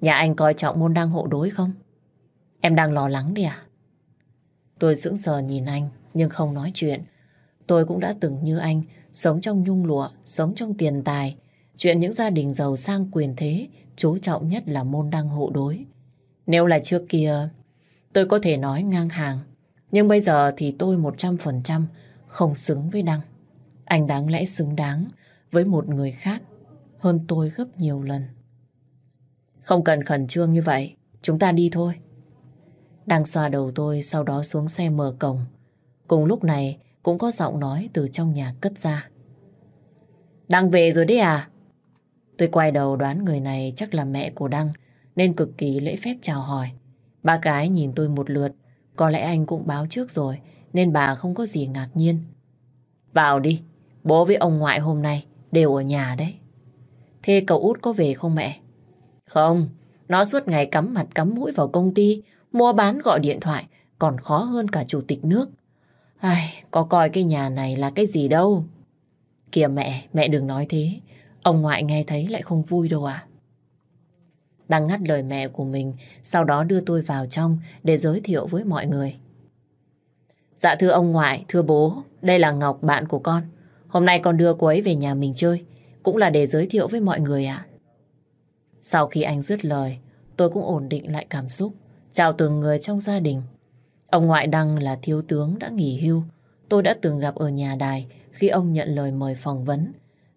Nhà anh coi trọng môn đăng hộ đối không? Em đang lo lắng đi à? Tôi sững sờ nhìn anh, nhưng không nói chuyện. Tôi cũng đã từng như anh, sống trong nhung lụa, sống trong tiền tài. Chuyện những gia đình giàu sang quyền thế, chú trọng nhất là môn đăng hộ đối. Nếu là trước kia, tôi có thể nói ngang hàng. Nhưng bây giờ thì tôi 100% không xứng với Đăng. Anh đáng lẽ xứng đáng với một người khác hơn tôi gấp nhiều lần. Không cần khẩn trương như vậy, chúng ta đi thôi. Đang xoa đầu tôi, sau đó xuống xe mở cổng. Cùng lúc này cũng có giọng nói từ trong nhà cất ra. Đăng về rồi đấy à? Tôi quay đầu đoán người này chắc là mẹ của Đăng, nên cực kỳ lễ phép chào hỏi. Ba cái nhìn tôi một lượt, có lẽ anh cũng báo trước rồi, nên bà không có gì ngạc nhiên. Vào đi, bố với ông ngoại hôm nay đều ở nhà đấy. Thế cậu út có về không mẹ? Không, nó suốt ngày cắm mặt cắm mũi vào công ty, mua bán gọi điện thoại, còn khó hơn cả chủ tịch nước. Ai, có coi cái nhà này là cái gì đâu. Kìa mẹ, mẹ đừng nói thế. Ông ngoại nghe thấy lại không vui đâu à. Đang ngắt lời mẹ của mình, sau đó đưa tôi vào trong để giới thiệu với mọi người. Dạ thưa ông ngoại, thưa bố, đây là Ngọc, bạn của con. Hôm nay con đưa cô ấy về nhà mình chơi, cũng là để giới thiệu với mọi người ạ. Sau khi anh dứt lời, tôi cũng ổn định lại cảm xúc, chào từng người trong gia đình. Ông ngoại Đăng là thiếu tướng đã nghỉ hưu. Tôi đã từng gặp ở nhà đài khi ông nhận lời mời phỏng vấn.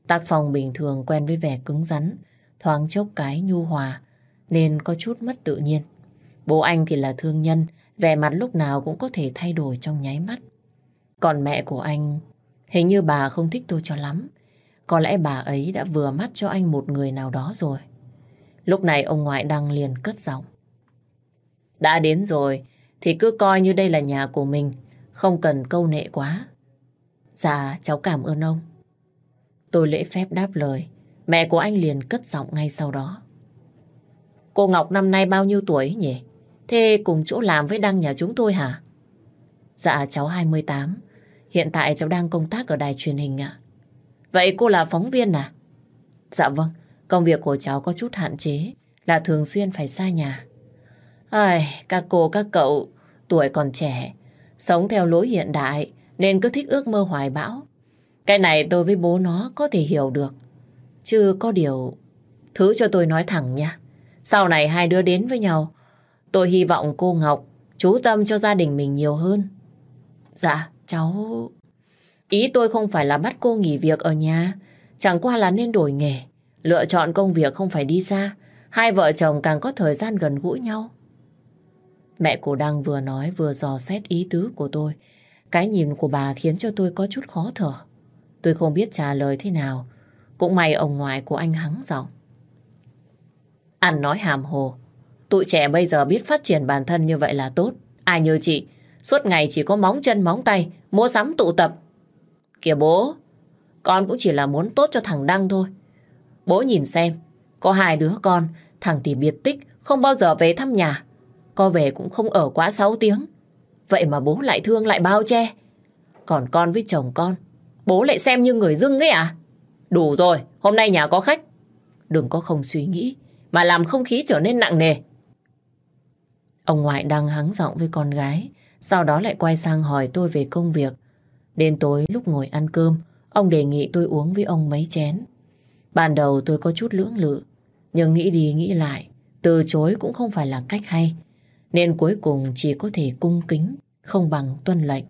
Tác phòng bình thường quen với vẻ cứng rắn, thoáng chốc cái nhu hòa, nên có chút mất tự nhiên. Bố anh thì là thương nhân, vẻ mặt lúc nào cũng có thể thay đổi trong nháy mắt. Còn mẹ của anh, hình như bà không thích tôi cho lắm. Có lẽ bà ấy đã vừa mắt cho anh một người nào đó rồi. Lúc này ông ngoại đang liền cất giọng. Đã đến rồi, thì cứ coi như đây là nhà của mình, không cần câu nệ quá. Dạ, cháu cảm ơn ông. Tôi lễ phép đáp lời, mẹ của anh liền cất giọng ngay sau đó. Cô Ngọc năm nay bao nhiêu tuổi nhỉ? Thế cùng chỗ làm với Đăng nhà chúng tôi hả? Dạ, cháu 28. Hiện tại cháu đang công tác ở đài truyền hình ạ. Vậy cô là phóng viên à? Dạ vâng, công việc của cháu có chút hạn chế, là thường xuyên phải xa nhà. Ai, các cô các cậu tuổi còn trẻ, sống theo lối hiện đại nên cứ thích ước mơ hoài bão. Cái này tôi với bố nó có thể hiểu được. Chứ có điều... Thứ cho tôi nói thẳng nha. Sau này hai đứa đến với nhau, tôi hy vọng cô Ngọc chú tâm cho gia đình mình nhiều hơn. Dạ, cháu... Ý tôi không phải là bắt cô nghỉ việc ở nhà, chẳng qua là nên đổi nghề. Lựa chọn công việc không phải đi xa, hai vợ chồng càng có thời gian gần gũi nhau. Mẹ của Đăng vừa nói vừa dò xét ý tứ của tôi. Cái nhìn của bà khiến cho tôi có chút khó thở. Tôi không biết trả lời thế nào. Cũng may ông ngoại của anh hắng giọng. Anh nói hàm hồ. Tụi trẻ bây giờ biết phát triển bản thân như vậy là tốt. Ai như chị, suốt ngày chỉ có móng chân móng tay, mua sắm tụ tập. Kìa bố, con cũng chỉ là muốn tốt cho thằng Đăng thôi. Bố nhìn xem, có hai đứa con, thằng thì biệt tích, không bao giờ về thăm nhà. Có về cũng không ở quá 6 tiếng. Vậy mà bố lại thương lại bao che. Còn con với chồng con, bố lại xem như người dưng ấy à? Đủ rồi, hôm nay nhà có khách. Đừng có không suy nghĩ, mà làm không khí trở nên nặng nề. Ông ngoại đang hắng giọng với con gái, sau đó lại quay sang hỏi tôi về công việc. Đến tối lúc ngồi ăn cơm, ông đề nghị tôi uống với ông mấy chén. Ban đầu tôi có chút lưỡng lự, nhưng nghĩ đi nghĩ lại, từ chối cũng không phải là cách hay nên cuối cùng chỉ có thể cung kính, không bằng tuân lệnh.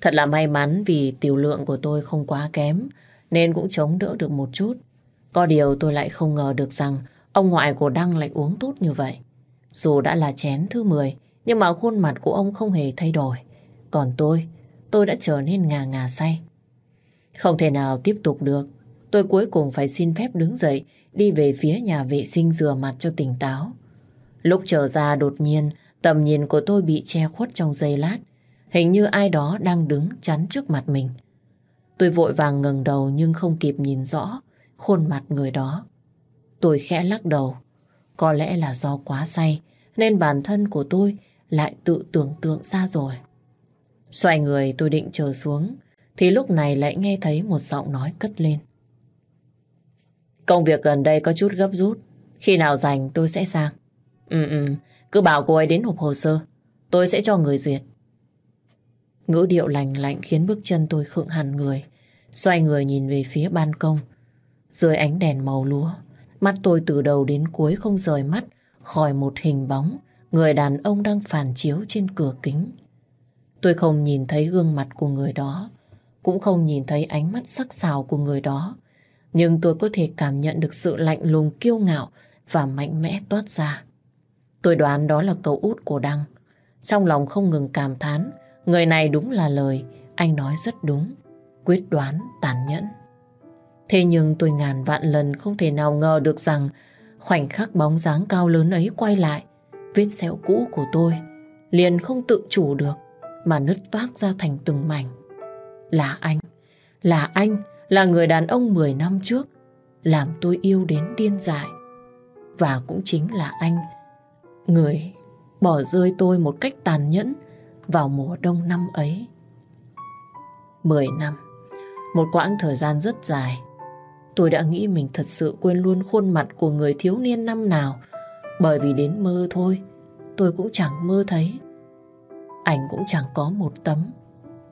Thật là may mắn vì tiểu lượng của tôi không quá kém, nên cũng chống đỡ được một chút. Có điều tôi lại không ngờ được rằng ông ngoại của Đăng lại uống tốt như vậy. Dù đã là chén thứ 10, nhưng mà khuôn mặt của ông không hề thay đổi. Còn tôi, tôi đã trở nên ngà ngà say. Không thể nào tiếp tục được. Tôi cuối cùng phải xin phép đứng dậy, đi về phía nhà vệ sinh rửa mặt cho tỉnh táo. Lúc trở ra đột nhiên, tầm nhìn của tôi bị che khuất trong giây lát. Hình như ai đó đang đứng chắn trước mặt mình. Tôi vội vàng ngẩng đầu nhưng không kịp nhìn rõ khuôn mặt người đó. Tôi khẽ lắc đầu. Có lẽ là do quá say nên bản thân của tôi lại tự tưởng tượng ra rồi. Xoay người tôi định chờ xuống thì lúc này lại nghe thấy một giọng nói cất lên. Công việc gần đây có chút gấp rút. Khi nào rảnh tôi sẽ sang. Ừ ừ, cứ bảo cô ấy đến hộp hồ sơ. Tôi sẽ cho người duyệt. Ngữ điệu lành lạnh khiến bước chân tôi khựng hẳn người. Xoay người nhìn về phía ban công. Dưới ánh đèn màu lúa, mắt tôi từ đầu đến cuối không rời mắt khỏi một hình bóng người đàn ông đang phản chiếu trên cửa kính. Tôi không nhìn thấy gương mặt của người đó, cũng không nhìn thấy ánh mắt sắc sảo của người đó, nhưng tôi có thể cảm nhận được sự lạnh lùng kiêu ngạo và mạnh mẽ toát ra. Tôi đoán đó là cậu út của Đăng. Trong lòng không ngừng cảm thán, người này đúng là lời, anh nói rất đúng, quyết đoán, tàn nhẫn. Thế nhưng tôi ngàn vạn lần không thể nào ngờ được rằng khoảnh khắc bóng dáng cao lớn ấy quay lại, vết sẹo cũ của tôi liền không tự chủ được mà nứt toác ra thành từng mảnh. Là anh, là anh, là người đàn ông 10 năm trước làm tôi yêu đến điên dại. Và cũng chính là anh, người bỏ rơi tôi một cách tàn nhẫn vào mùa đông năm ấy. 10 năm, một quãng thời gian rất dài. Tôi đã nghĩ mình thật sự quên luôn khuôn mặt của người thiếu niên năm nào bởi vì đến mơ thôi, tôi cũng chẳng mơ thấy. Ảnh cũng chẳng có một tấm.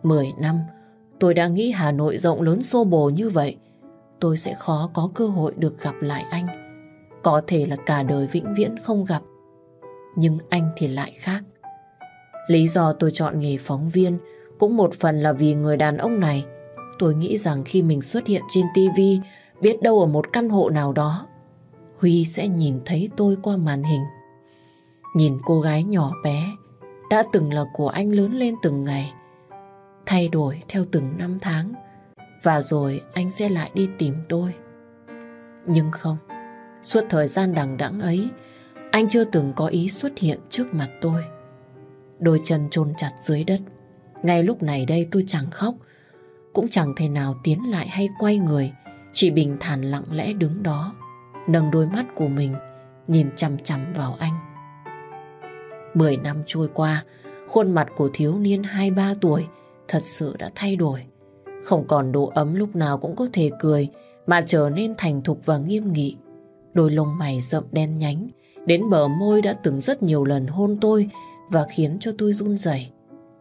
Mười năm, tôi đã nghĩ Hà Nội rộng lớn xô bồ như vậy. Tôi sẽ khó có cơ hội được gặp lại anh. Có thể là cả đời vĩnh viễn không gặp. Nhưng anh thì lại khác. Lý do tôi chọn nghề phóng viên cũng một phần là vì người đàn ông này. Tôi nghĩ rằng khi mình xuất hiện trên TV, biết đâu ở một căn hộ nào đó, Huy sẽ nhìn thấy tôi qua màn hình. Nhìn cô gái nhỏ bé đã từng là của anh lớn lên từng ngày, thay đổi theo từng năm tháng và rồi anh sẽ lại đi tìm tôi. Nhưng không, suốt thời gian đằng đẵng ấy, anh chưa từng có ý xuất hiện trước mặt tôi. Đôi chân chôn chặt dưới đất. Ngay lúc này đây tôi chẳng khóc, cũng chẳng thể nào tiến lại hay quay người, chỉ bình thản lặng lẽ đứng đó, nâng đôi mắt của mình, nhìn chằm chằm vào anh. Mười năm trôi qua, khuôn mặt của thiếu niên 2-3 tuổi thật sự đã thay đổi. Không còn độ ấm lúc nào cũng có thể cười, mà trở nên thành thục và nghiêm nghị. Đôi lông mày rậm đen nhánh, đến bờ môi đã từng rất nhiều lần hôn tôi và khiến cho tôi run rẩy.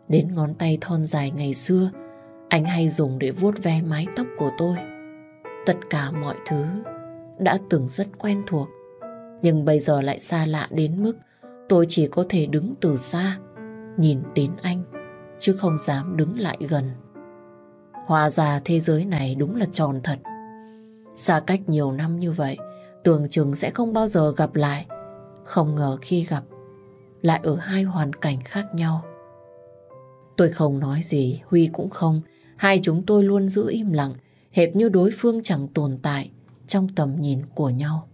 Đến ngón tay thon dài ngày xưa, anh hay dùng để vuốt ve mái tóc của tôi. Tất cả mọi thứ đã từng rất quen thuộc, nhưng bây giờ lại xa lạ đến mức tôi chỉ có thể đứng từ xa, nhìn đến anh, chứ không dám đứng lại gần. Hòa ra thế giới này đúng là tròn thật. Xa cách nhiều năm như vậy, tưởng chừng sẽ không bao giờ gặp lại. Không ngờ khi gặp, lại ở hai hoàn cảnh khác nhau. Tôi không nói gì, Huy cũng không. Hai chúng tôi luôn giữ im lặng, hệt như đối phương chẳng tồn tại trong tầm nhìn của nhau.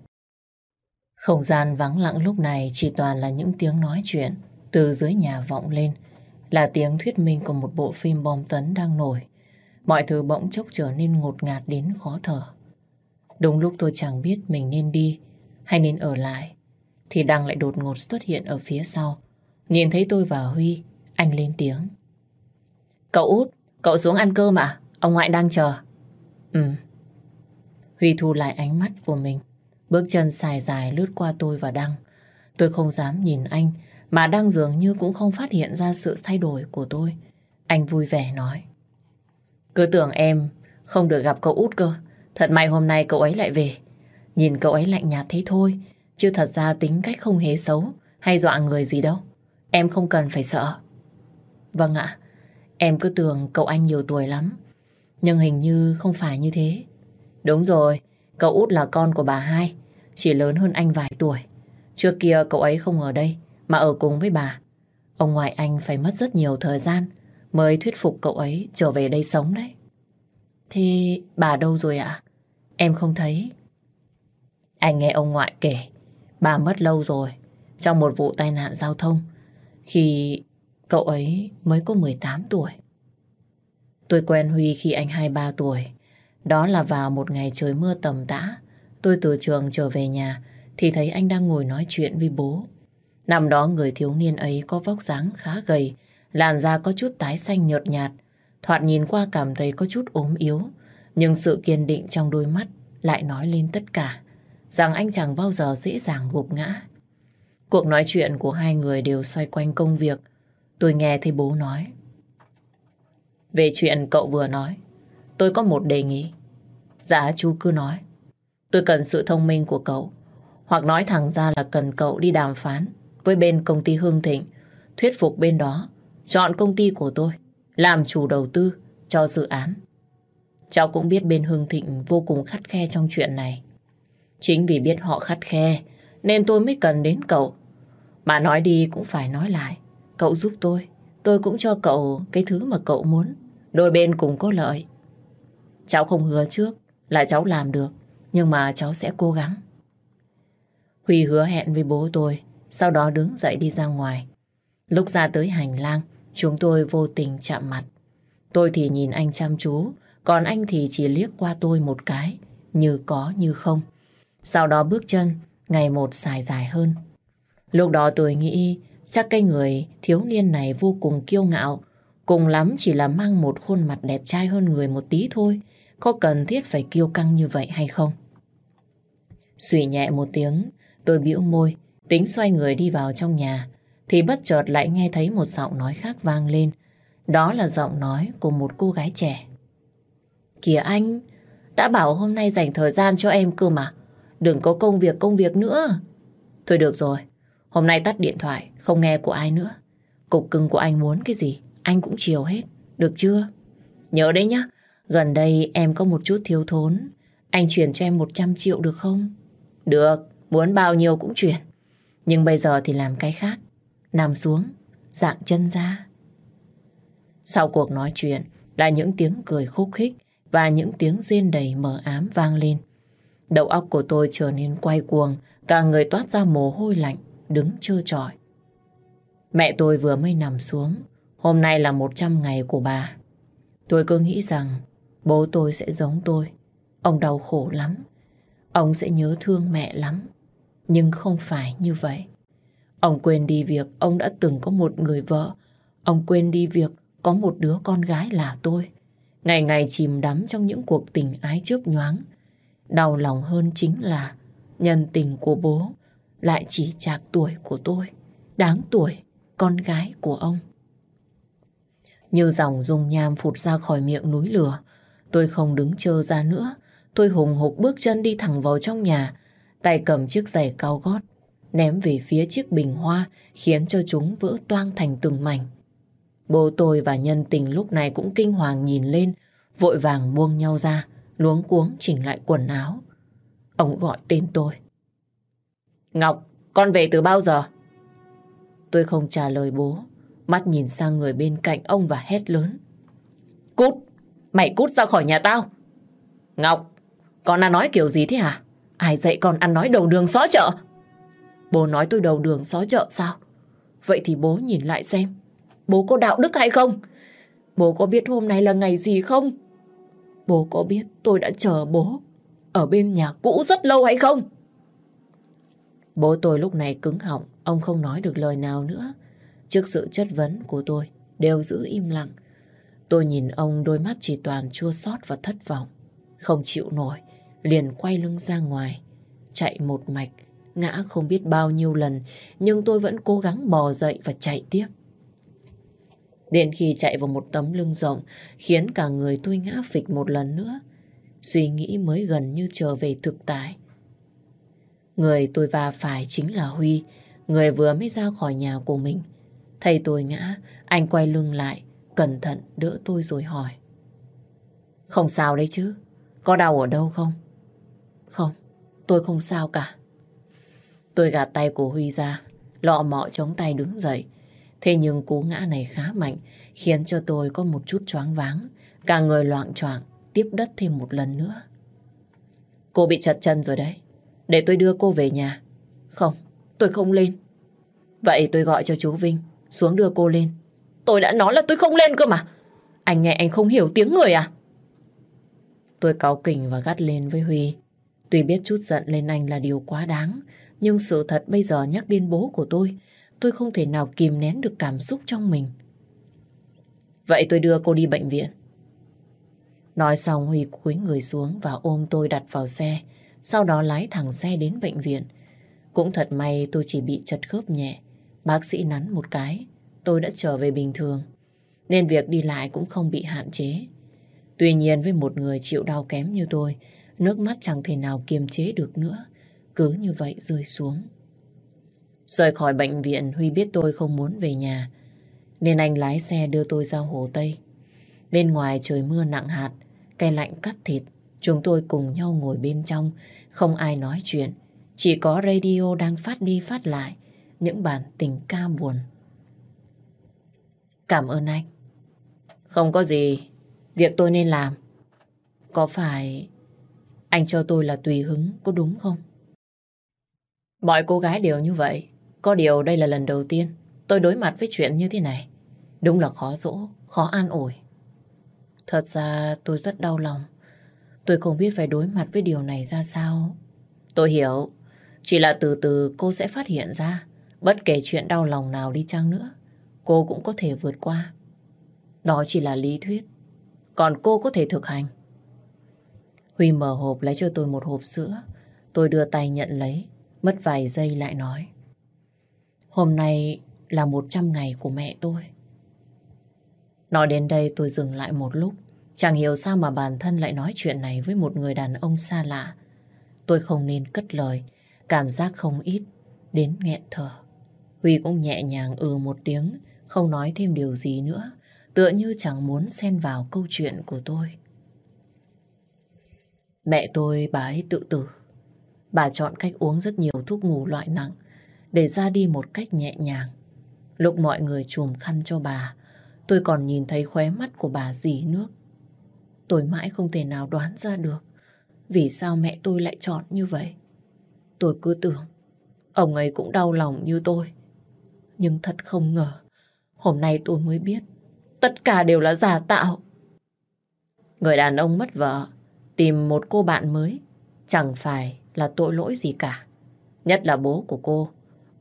Không gian vắng lặng lúc này chỉ toàn là những tiếng nói chuyện từ dưới nhà vọng lên, là tiếng thuyết minh của một bộ phim bom tấn đang nổi. Mọi thứ bỗng chốc trở nên ngột ngạt đến khó thở. Đúng lúc tôi chẳng biết mình nên đi hay nên ở lại, thì Đăng lại đột ngột xuất hiện ở phía sau. Nhìn thấy tôi và Huy, anh lên tiếng. Cậu út, cậu xuống ăn cơm à? Ông ngoại đang chờ. Ừ. Huy thu lại ánh mắt của mình. Bước chân dài dài lướt qua tôi và Đăng. Tôi không dám nhìn anh, mà Đăng dường như cũng không phát hiện ra sự thay đổi của tôi. Anh vui vẻ nói. Cứ tưởng em không được gặp cậu út cơ. Thật may hôm nay cậu ấy lại về. Nhìn cậu ấy lạnh nhạt thế thôi, chứ thật ra tính cách không hề xấu hay dọa người gì đâu. Em không cần phải sợ. Vâng ạ, em cứ tưởng cậu anh nhiều tuổi lắm. Nhưng hình như không phải như thế. Đúng rồi, cậu út là con của bà hai, chỉ lớn hơn anh vài tuổi. Trước kia cậu ấy không ở đây, mà ở cùng với bà. Ông ngoại anh phải mất rất nhiều thời gian mới thuyết phục cậu ấy trở về đây sống đấy. Thì bà đâu rồi ạ? Em không thấy. Anh nghe ông ngoại kể, bà mất lâu rồi, trong một vụ tai nạn giao thông. Khi Cậu ấy mới có 18 tuổi. Tôi quen Huy khi anh 23 tuổi. Đó là vào một ngày trời mưa tầm tã. Tôi từ trường trở về nhà thì thấy anh đang ngồi nói chuyện với bố. Năm đó người thiếu niên ấy có vóc dáng khá gầy, làn da có chút tái xanh nhợt nhạt. Thoạt nhìn qua cảm thấy có chút ốm yếu, nhưng sự kiên định trong đôi mắt lại nói lên tất cả, rằng anh chẳng bao giờ dễ dàng gục ngã. Cuộc nói chuyện của hai người đều xoay quanh công việc. Tôi nghe thấy bố nói. Về chuyện cậu vừa nói, tôi có một đề nghị. Dạ chú cứ nói. Tôi cần sự thông minh của cậu. Hoặc nói thẳng ra là cần cậu đi đàm phán với bên công ty Hương Thịnh, thuyết phục bên đó, chọn công ty của tôi, làm chủ đầu tư cho dự án. Cháu cũng biết bên Hương Thịnh vô cùng khắt khe trong chuyện này. Chính vì biết họ khắt khe, nên tôi mới cần đến cậu. Mà nói đi cũng phải nói lại. Cậu giúp tôi, tôi cũng cho cậu cái thứ mà cậu muốn. Đôi bên cùng có lợi. Cháu không hứa trước là cháu làm được, nhưng mà cháu sẽ cố gắng. Huy hứa hẹn với bố tôi, sau đó đứng dậy đi ra ngoài. Lúc ra tới hành lang, chúng tôi vô tình chạm mặt. Tôi thì nhìn anh chăm chú, còn anh thì chỉ liếc qua tôi một cái, như có như không. Sau đó bước chân, ngày một dài dài hơn. Lúc đó tôi nghĩ chắc cái người thiếu niên này vô cùng kiêu ngạo, cùng lắm chỉ là mang một khuôn mặt đẹp trai hơn người một tí thôi. Có cần thiết phải kiêu căng như vậy hay không? Suy nhẹ một tiếng, tôi bĩu môi, tính xoay người đi vào trong nhà, thì bất chợt lại nghe thấy một giọng nói khác vang lên. Đó là giọng nói của một cô gái trẻ. Kìa anh, đã bảo hôm nay dành thời gian cho em cơ mà. Đừng có công việc công việc nữa. Thôi được rồi, hôm nay tắt điện thoại, không nghe của ai nữa. Cục cưng của anh muốn cái gì, anh cũng chiều hết. Được chưa? Nhớ đấy nhá, gần đây em có một chút thiếu thốn. Anh chuyển cho em 100 triệu được không? Được, muốn bao nhiêu cũng chuyển. Nhưng bây giờ thì làm cái khác. Nằm xuống, dạng chân ra. Sau cuộc nói chuyện là những tiếng cười khúc khích và những tiếng rên đầy mờ ám vang lên. Đầu óc của tôi trở nên quay cuồng, cả người toát ra mồ hôi lạnh, đứng trơ trọi. Mẹ tôi vừa mới nằm xuống, hôm nay là 100 ngày của bà. Tôi cứ nghĩ rằng bố tôi sẽ giống tôi. Ông đau khổ lắm, ông sẽ nhớ thương mẹ lắm. Nhưng không phải như vậy. Ông quên đi việc ông đã từng có một người vợ. Ông quên đi việc có một đứa con gái là tôi. Ngày ngày chìm đắm trong những cuộc tình ái chớp nhoáng. Đau lòng hơn chính là nhân tình của bố lại chỉ chạc tuổi của tôi, đáng tuổi con gái của ông. Như dòng dung nham phụt ra khỏi miệng núi lửa, tôi không đứng chờ ra nữa. Tôi hùng hục bước chân đi thẳng vào trong nhà, tay cầm chiếc giày cao gót, ném về phía chiếc bình hoa khiến cho chúng vỡ toang thành từng mảnh. Bố tôi và nhân tình lúc này cũng kinh hoàng nhìn lên, vội vàng buông nhau ra, luống cuống chỉnh lại quần áo. Ông gọi tên tôi. Ngọc, con về từ bao giờ? Tôi không trả lời bố, mắt nhìn sang người bên cạnh ông và hét lớn. Cút, mày cút ra khỏi nhà tao. Ngọc, con đã nói kiểu gì thế hả? Ai dạy con ăn nói đầu đường xó chợ? Bố nói tôi đầu đường xó chợ sao? Vậy thì bố nhìn lại xem. Bố có đạo đức hay không? Bố có biết hôm nay là ngày gì không? Bố có biết tôi đã chờ bố ở bên nhà cũ rất lâu hay không? Bố tôi lúc này cứng họng, ông không nói được lời nào nữa. Trước sự chất vấn của tôi, đều giữ im lặng. Tôi nhìn ông đôi mắt chỉ toàn chua xót và thất vọng. Không chịu nổi, liền quay lưng ra ngoài. Chạy một mạch, ngã không biết bao nhiêu lần, nhưng tôi vẫn cố gắng bò dậy và chạy tiếp. Đến khi chạy vào một tấm lưng rộng, khiến cả người tôi ngã phịch một lần nữa. Suy nghĩ mới gần như trở về thực tại. Người tôi va phải chính là Huy, người vừa mới ra khỏi nhà của mình. Thấy tôi ngã, anh quay lưng lại, cẩn thận đỡ tôi rồi hỏi. Không sao đấy chứ, có đau ở đâu không? Không, tôi không sao cả. Tôi gạt tay của Huy ra, lọ mọ chống tay đứng dậy. Thế nhưng cú ngã này khá mạnh, khiến cho tôi có một chút choáng váng, cả người loạn choạng tiếp đất thêm một lần nữa. Cô bị chật chân rồi đấy, để tôi đưa cô về nhà. Không, tôi không lên. Vậy tôi gọi cho chú Vinh xuống đưa cô lên. Tôi đã nói là tôi không lên cơ mà. Anh nghe anh không hiểu tiếng người à? Tôi cáu kỉnh và gắt lên với Huy. Tuy biết chút giận lên anh là điều quá đáng, nhưng sự thật bây giờ nhắc đến bố của tôi, tôi không thể nào kìm nén được cảm xúc trong mình. Vậy tôi đưa cô đi bệnh viện. Nói xong Huy cúi người xuống và ôm tôi đặt vào xe, sau đó lái thẳng xe đến bệnh viện. Cũng thật may tôi chỉ bị chật khớp nhẹ, bác sĩ nắn một cái, tôi đã trở về bình thường, nên việc đi lại cũng không bị hạn chế. Tuy nhiên với một người chịu đau kém như tôi, nước mắt chẳng thể nào kiềm chế được nữa, cứ như vậy rơi xuống. Rời khỏi bệnh viện, Huy biết tôi không muốn về nhà, nên anh lái xe đưa tôi ra Hồ Tây. Bên ngoài trời mưa nặng hạt, cây lạnh cắt thịt, chúng tôi cùng nhau ngồi bên trong, không ai nói chuyện, chỉ có radio đang phát đi phát lại những bản tình ca buồn. Cảm ơn anh. Không có gì, việc tôi nên làm. Có phải anh cho tôi là tùy hứng, có đúng không? Mọi cô gái đều như vậy. Có điều đây là lần đầu tiên tôi đối mặt với chuyện như thế này. Đúng là khó dỗ, khó an ủi. Thật ra tôi rất đau lòng. Tôi không biết phải đối mặt với điều này ra sao. Tôi hiểu, chỉ là từ từ cô sẽ phát hiện ra. Bất kể chuyện đau lòng nào đi chăng nữa, cô cũng có thể vượt qua. Đó chỉ là lý thuyết. Còn cô có thể thực hành. Huy mở hộp lấy cho tôi một hộp sữa. Tôi đưa tay nhận lấy. Mất vài giây lại nói. Hôm nay là 100 ngày của mẹ tôi. Nói đến đây tôi dừng lại một lúc. Chẳng hiểu sao mà bản thân lại nói chuyện này với một người đàn ông xa lạ. Tôi không nên cất lời, cảm giác không ít, đến nghẹn thở. Huy cũng nhẹ nhàng ừ một tiếng, không nói thêm điều gì nữa, tựa như chẳng muốn xen vào câu chuyện của tôi. Mẹ tôi bà ấy tự tử. Bà chọn cách uống rất nhiều thuốc ngủ loại nặng để ra đi một cách nhẹ nhàng. Lúc mọi người chùm khăn cho bà, tôi còn nhìn thấy khóe mắt của bà dì nước. Tôi mãi không thể nào đoán ra được vì sao mẹ tôi lại chọn như vậy. Tôi cứ tưởng ông ấy cũng đau lòng như tôi. Nhưng thật không ngờ, hôm nay tôi mới biết tất cả đều là giả tạo. Người đàn ông mất vợ, tìm một cô bạn mới, chẳng phải là tội lỗi gì cả. Nhất là bố của cô.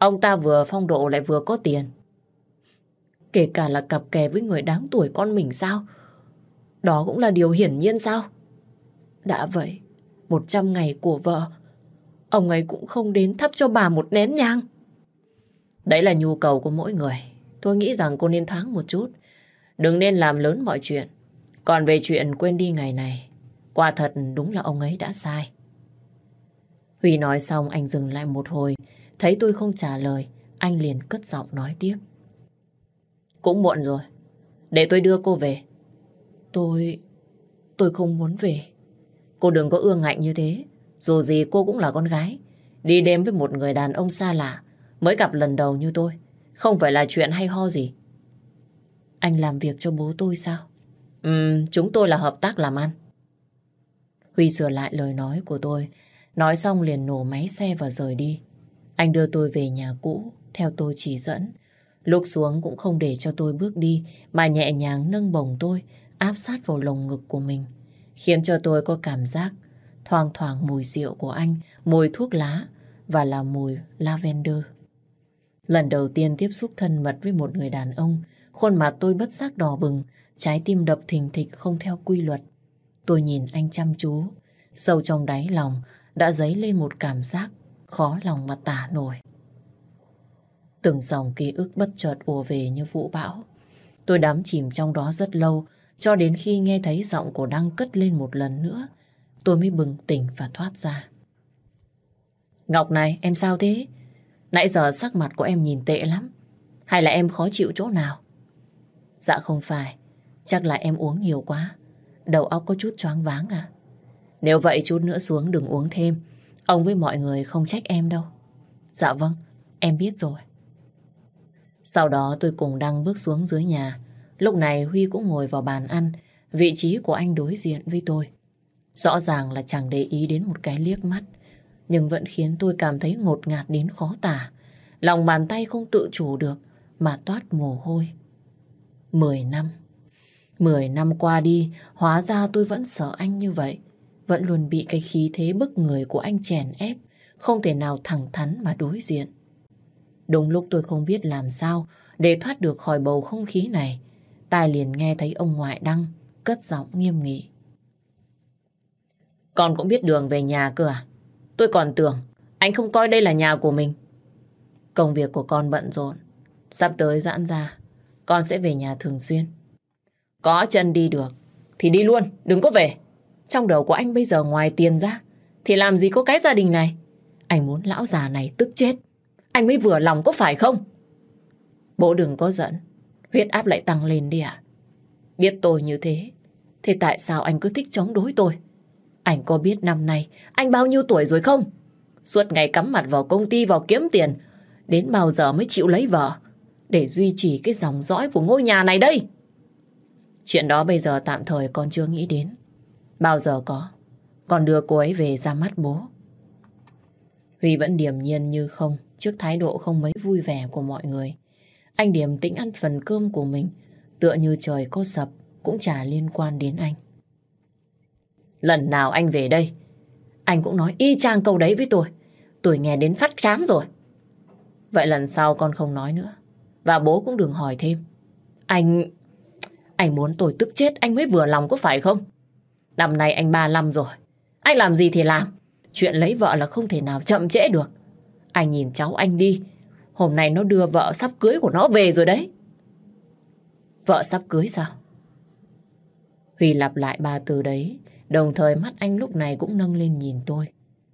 Ông ta vừa phong độ lại vừa có tiền. Kể cả là cặp kè với người đáng tuổi con mình sao? Đó cũng là điều hiển nhiên sao? Đã vậy, một trăm ngày của vợ, ông ấy cũng không đến thắp cho bà một nén nhang. Đấy là nhu cầu của mỗi người. Tôi nghĩ rằng cô nên thoáng một chút. Đừng nên làm lớn mọi chuyện. Còn về chuyện quên đi ngày này, quả thật đúng là ông ấy đã sai. Huy nói xong anh dừng lại một hồi, thấy tôi không trả lời, anh liền cất giọng nói tiếp. Cũng muộn rồi, để tôi đưa cô về. Tôi... tôi không muốn về. Cô đừng có ương ngạnh như thế. Dù gì cô cũng là con gái. Đi đêm với một người đàn ông xa lạ, mới gặp lần đầu như tôi. Không phải là chuyện hay ho gì. Anh làm việc cho bố tôi sao? Ừ, chúng tôi là hợp tác làm ăn. Huy sửa lại lời nói của tôi. Nói xong liền nổ máy xe và rời đi. Anh đưa tôi về nhà cũ, theo tôi chỉ dẫn. Lúc xuống cũng không để cho tôi bước đi, mà nhẹ nhàng nâng bổng tôi, áp sát vào lồng ngực của mình. Khiến cho tôi có cảm giác thoang thoảng mùi rượu của anh, mùi thuốc lá và là mùi lavender. Lần đầu tiên tiếp xúc thân mật với một người đàn ông, khuôn mặt tôi bất giác đỏ bừng, trái tim đập thình thịch không theo quy luật. Tôi nhìn anh chăm chú, sâu trong đáy lòng đã dấy lên một cảm giác khó lòng mà tả nổi. Từng dòng ký ức bất chợt ùa về như vũ bão. Tôi đắm chìm trong đó rất lâu, cho đến khi nghe thấy giọng của Đăng cất lên một lần nữa, tôi mới bừng tỉnh và thoát ra. Ngọc này, em sao thế? Nãy giờ sắc mặt của em nhìn tệ lắm. Hay là em khó chịu chỗ nào? Dạ không phải, chắc là em uống nhiều quá. Đầu óc có chút choáng váng à? Nếu vậy chút nữa xuống đừng uống thêm. Ông với mọi người không trách em đâu. Dạ vâng, em biết rồi. Sau đó tôi cùng Đăng bước xuống dưới nhà. Lúc này Huy cũng ngồi vào bàn ăn, vị trí của anh đối diện với tôi. Rõ ràng là chẳng để ý đến một cái liếc mắt, nhưng vẫn khiến tôi cảm thấy ngột ngạt đến khó tả. Lòng bàn tay không tự chủ được mà toát mồ hôi. Mười năm. Mười năm qua đi, hóa ra tôi vẫn sợ anh như vậy. Vẫn luôn bị cái khí thế bức người của anh chèn ép, không thể nào thẳng thắn mà đối diện. Đúng lúc tôi không biết làm sao để thoát được khỏi bầu không khí này, tai liền nghe thấy ông ngoại đăng, cất giọng nghiêm nghị. Con cũng biết đường về nhà cơ à? Tôi còn tưởng anh không coi đây là nhà của mình. Công việc của con bận rộn, sắp tới giãn ra, con sẽ về nhà thường xuyên. Có chân đi được, thì đi luôn, đừng có về. Trong đầu của anh bây giờ ngoài tiền ra, thì làm gì có cái gia đình này? Anh muốn lão già này tức chết. Anh mới vừa lòng có phải không? Bố đừng có giận, huyết áp lại tăng lên đi à? Biết tôi như thế, thì tại sao anh cứ thích chống đối tôi? Anh có biết năm nay anh bao nhiêu tuổi rồi không? Suốt ngày cắm mặt vào công ty vào kiếm tiền, đến bao giờ mới chịu lấy vợ để duy trì cái dòng dõi của ngôi nhà này đây? Chuyện đó bây giờ tạm thời con chưa nghĩ đến. Bao giờ có, còn đưa cô ấy về ra mắt bố. Huy vẫn điềm nhiên như không trước thái độ không mấy vui vẻ của mọi người. Anh điềm tĩnh ăn phần cơm của mình, tựa như trời có sập cũng chả liên quan đến anh. Lần nào anh về đây, anh cũng nói y chang câu đấy với tôi. Tôi nghe đến phát chán rồi. Vậy lần sau con không nói nữa. Và bố cũng đừng hỏi thêm. Anh... Anh muốn tôi tức chết anh mới vừa lòng có phải không? Năm nay anh 35 rồi. Anh làm gì thì làm. Chuyện lấy vợ là không thể nào chậm trễ được. Anh nhìn cháu anh đi. Hôm nay nó đưa vợ sắp cưới của nó về rồi đấy. Vợ sắp cưới sao? Huy lặp lại ba từ đấy. Đồng thời mắt anh lúc này cũng nâng lên nhìn tôi.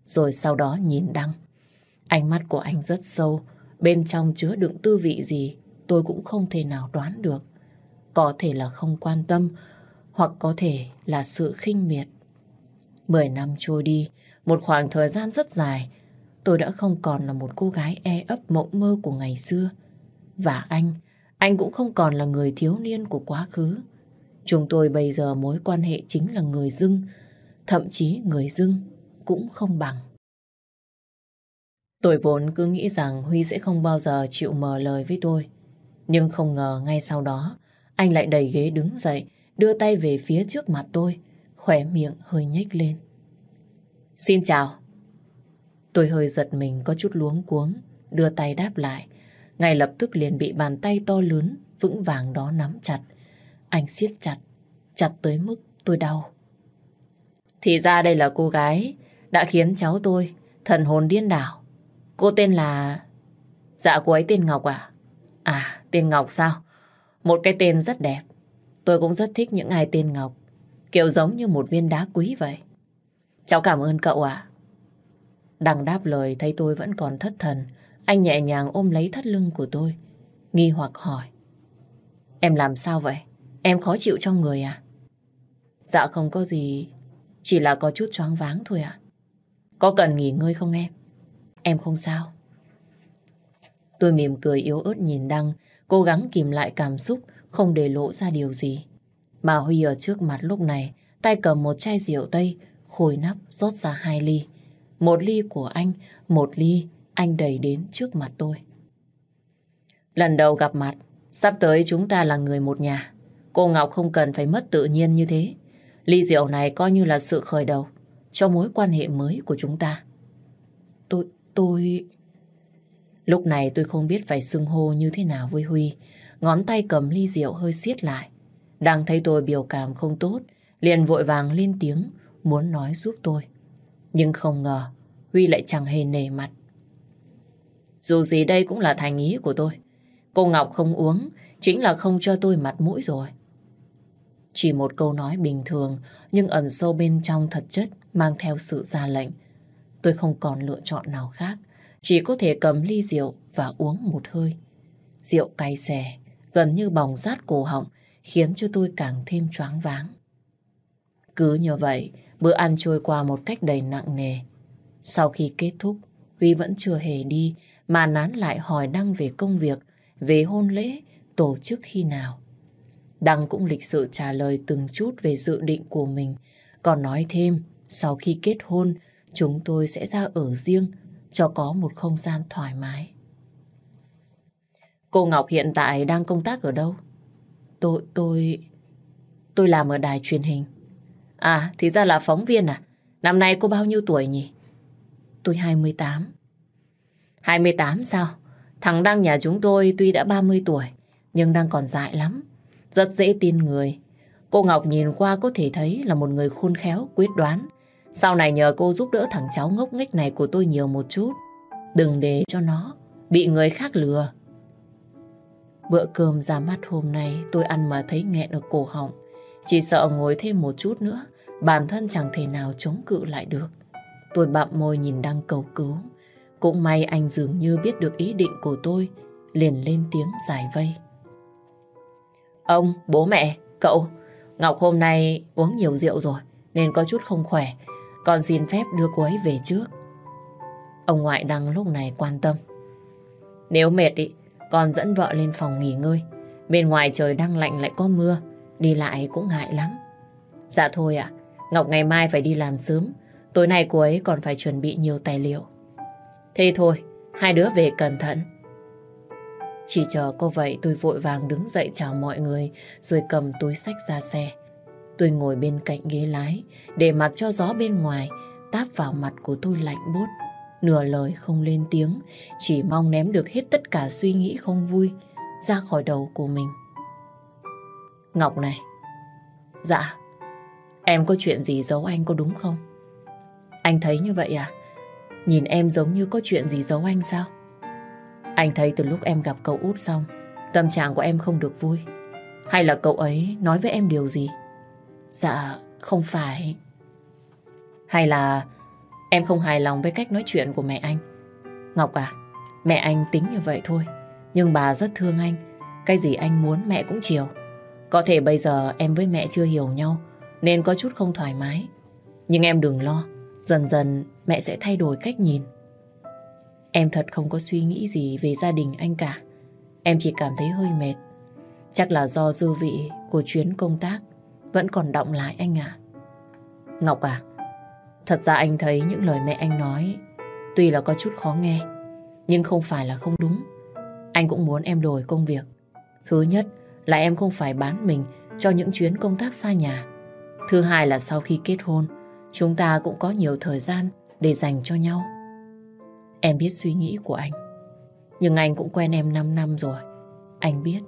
Rồi sau đó nhìn Đăng. Ánh mắt của anh rất sâu. Bên trong chứa đựng tư vị gì, tôi cũng không thể nào đoán được. Có thể là không quan tâm hoặc có thể là sự khinh miệt. Mười năm trôi đi, một khoảng thời gian rất dài, tôi đã không còn là một cô gái e ấp mộng mơ của ngày xưa. Và anh, anh cũng không còn là người thiếu niên của quá khứ. Chúng tôi bây giờ mối quan hệ chính là người dưng, thậm chí người dưng cũng không bằng. Tôi vốn cứ nghĩ rằng Huy sẽ không bao giờ chịu mở lời với tôi. Nhưng không ngờ ngay sau đó, anh lại đẩy ghế đứng dậy, đưa tay về phía trước mặt tôi, khỏe miệng hơi nhếch lên. Xin chào. Tôi hơi giật mình có chút luống cuống, đưa tay đáp lại. Ngay lập tức liền bị bàn tay to lớn, vững vàng đó nắm chặt. Anh siết chặt, chặt tới mức tôi đau. Thì ra đây là cô gái đã khiến cháu tôi thần hồn điên đảo. Cô tên là... Dạ cô ấy tên Ngọc à? À, tên Ngọc sao? Một cái tên rất đẹp. Tôi cũng rất thích những ai tên Ngọc. Kiểu giống như một viên đá quý vậy. Cháu cảm ơn cậu ạ. Đằng đáp lời thấy tôi vẫn còn thất thần. Anh nhẹ nhàng ôm lấy thắt lưng của tôi. Nghi hoặc hỏi. Em làm sao vậy? Em khó chịu trong người à? Dạ không có gì. Chỉ là có chút choáng váng thôi ạ. Có cần nghỉ ngơi không em? Em không sao. Tôi mỉm cười yếu ớt nhìn Đăng, cố gắng kìm lại cảm xúc, không để lộ ra điều gì. Mà Huy ở trước mặt lúc này, tay cầm một chai rượu tây, khôi nắp rót ra hai ly. Một ly của anh, một ly anh đẩy đến trước mặt tôi. Lần đầu gặp mặt, sắp tới chúng ta là người một nhà. Cô Ngọc không cần phải mất tự nhiên như thế. Ly rượu này coi như là sự khởi đầu cho mối quan hệ mới của chúng ta. Tôi, tôi... Lúc này tôi không biết phải xưng hô như thế nào với Huy. Ngón tay cầm ly rượu hơi siết lại. Đang thấy tôi biểu cảm không tốt, liền vội vàng lên tiếng, muốn nói giúp tôi. Nhưng không ngờ, Huy lại chẳng hề nề mặt. Dù gì đây cũng là thành ý của tôi. Cô Ngọc không uống, chính là không cho tôi mặt mũi rồi. Chỉ một câu nói bình thường, nhưng ẩn sâu bên trong thật chất mang theo sự ra lệnh. Tôi không còn lựa chọn nào khác, chỉ có thể cầm ly rượu và uống một hơi. Rượu cay xè, gần như bỏng rát cổ họng, khiến cho tôi càng thêm choáng váng. Cứ như vậy, bữa ăn trôi qua một cách đầy nặng nề. Sau khi kết thúc, Huy vẫn chưa hề đi, mà nán lại hỏi Đăng về công việc, về hôn lễ, tổ chức khi nào. Đăng cũng lịch sự trả lời từng chút về dự định của mình, còn nói thêm, sau khi kết hôn, chúng tôi sẽ ra ở riêng, cho có một không gian thoải mái. Cô Ngọc hiện tại đang công tác ở đâu? Tôi, tôi... Tôi làm ở đài truyền hình. À, thì ra là phóng viên à? Năm nay cô bao nhiêu tuổi nhỉ? Tôi 28. 28 sao? Thằng Đăng nhà chúng tôi tuy đã 30 tuổi, nhưng đang còn dại lắm. Rất dễ tin người. Cô Ngọc nhìn qua có thể thấy là một người khôn khéo, quyết đoán. Sau này nhờ cô giúp đỡ thằng cháu ngốc nghếch này của tôi nhiều một chút. Đừng để cho nó bị người khác lừa. Bữa cơm ra mắt hôm nay tôi ăn mà thấy nghẹn ở cổ họng. Chỉ sợ ngồi thêm một chút nữa, bản thân chẳng thể nào chống cự lại được. Tôi bặm môi nhìn đang cầu cứu. Cũng may anh dường như biết được ý định của tôi, liền lên tiếng giải vây. Ông, bố mẹ, cậu, Ngọc hôm nay uống nhiều rượu rồi, nên có chút không khỏe. Con xin phép đưa cô ấy về trước. Ông ngoại đang lúc này quan tâm. Nếu mệt ý, con dẫn vợ lên phòng nghỉ ngơi. Bên ngoài trời đang lạnh lại có mưa, đi lại cũng ngại lắm. Dạ thôi ạ, Ngọc ngày mai phải đi làm sớm. Tối nay cô ấy còn phải chuẩn bị nhiều tài liệu. Thế thôi, hai đứa về cẩn thận. Chỉ chờ cô vậy tôi vội vàng đứng dậy chào mọi người rồi cầm túi sách ra xe. Tôi ngồi bên cạnh ghế lái để mặc cho gió bên ngoài táp vào mặt của tôi lạnh buốt. Nửa lời không lên tiếng, chỉ mong ném được hết tất cả suy nghĩ không vui ra khỏi đầu của mình. Ngọc này, dạ, em có chuyện gì giấu anh có đúng không? Anh thấy như vậy à? Nhìn em giống như có chuyện gì giấu anh sao? Anh thấy từ lúc em gặp cậu út xong, tâm trạng của em không được vui. Hay là cậu ấy nói với em điều gì? Dạ, không phải. Hay là em không hài lòng với cách nói chuyện của mẹ anh? Ngọc à, mẹ anh tính như vậy thôi. Nhưng bà rất thương anh. Cái gì anh muốn mẹ cũng chiều. Có thể bây giờ em với mẹ chưa hiểu nhau nên có chút không thoải mái. Nhưng em đừng lo. Dần dần mẹ sẽ thay đổi cách nhìn. Em thật không có suy nghĩ gì về gia đình anh cả. Em chỉ cảm thấy hơi mệt. Chắc là do dư vị của chuyến công tác vẫn còn động lại anh à. Ngọc à, thật ra anh thấy những lời mẹ anh nói tuy là có chút khó nghe, nhưng không phải là không đúng. Anh cũng muốn em đổi công việc. Thứ nhất là em không phải bán mình cho những chuyến công tác xa nhà. Thứ hai là sau khi kết hôn, chúng ta cũng có nhiều thời gian để dành cho nhau. Em biết suy nghĩ của anh. Nhưng anh cũng quen em 5 năm rồi. Anh biết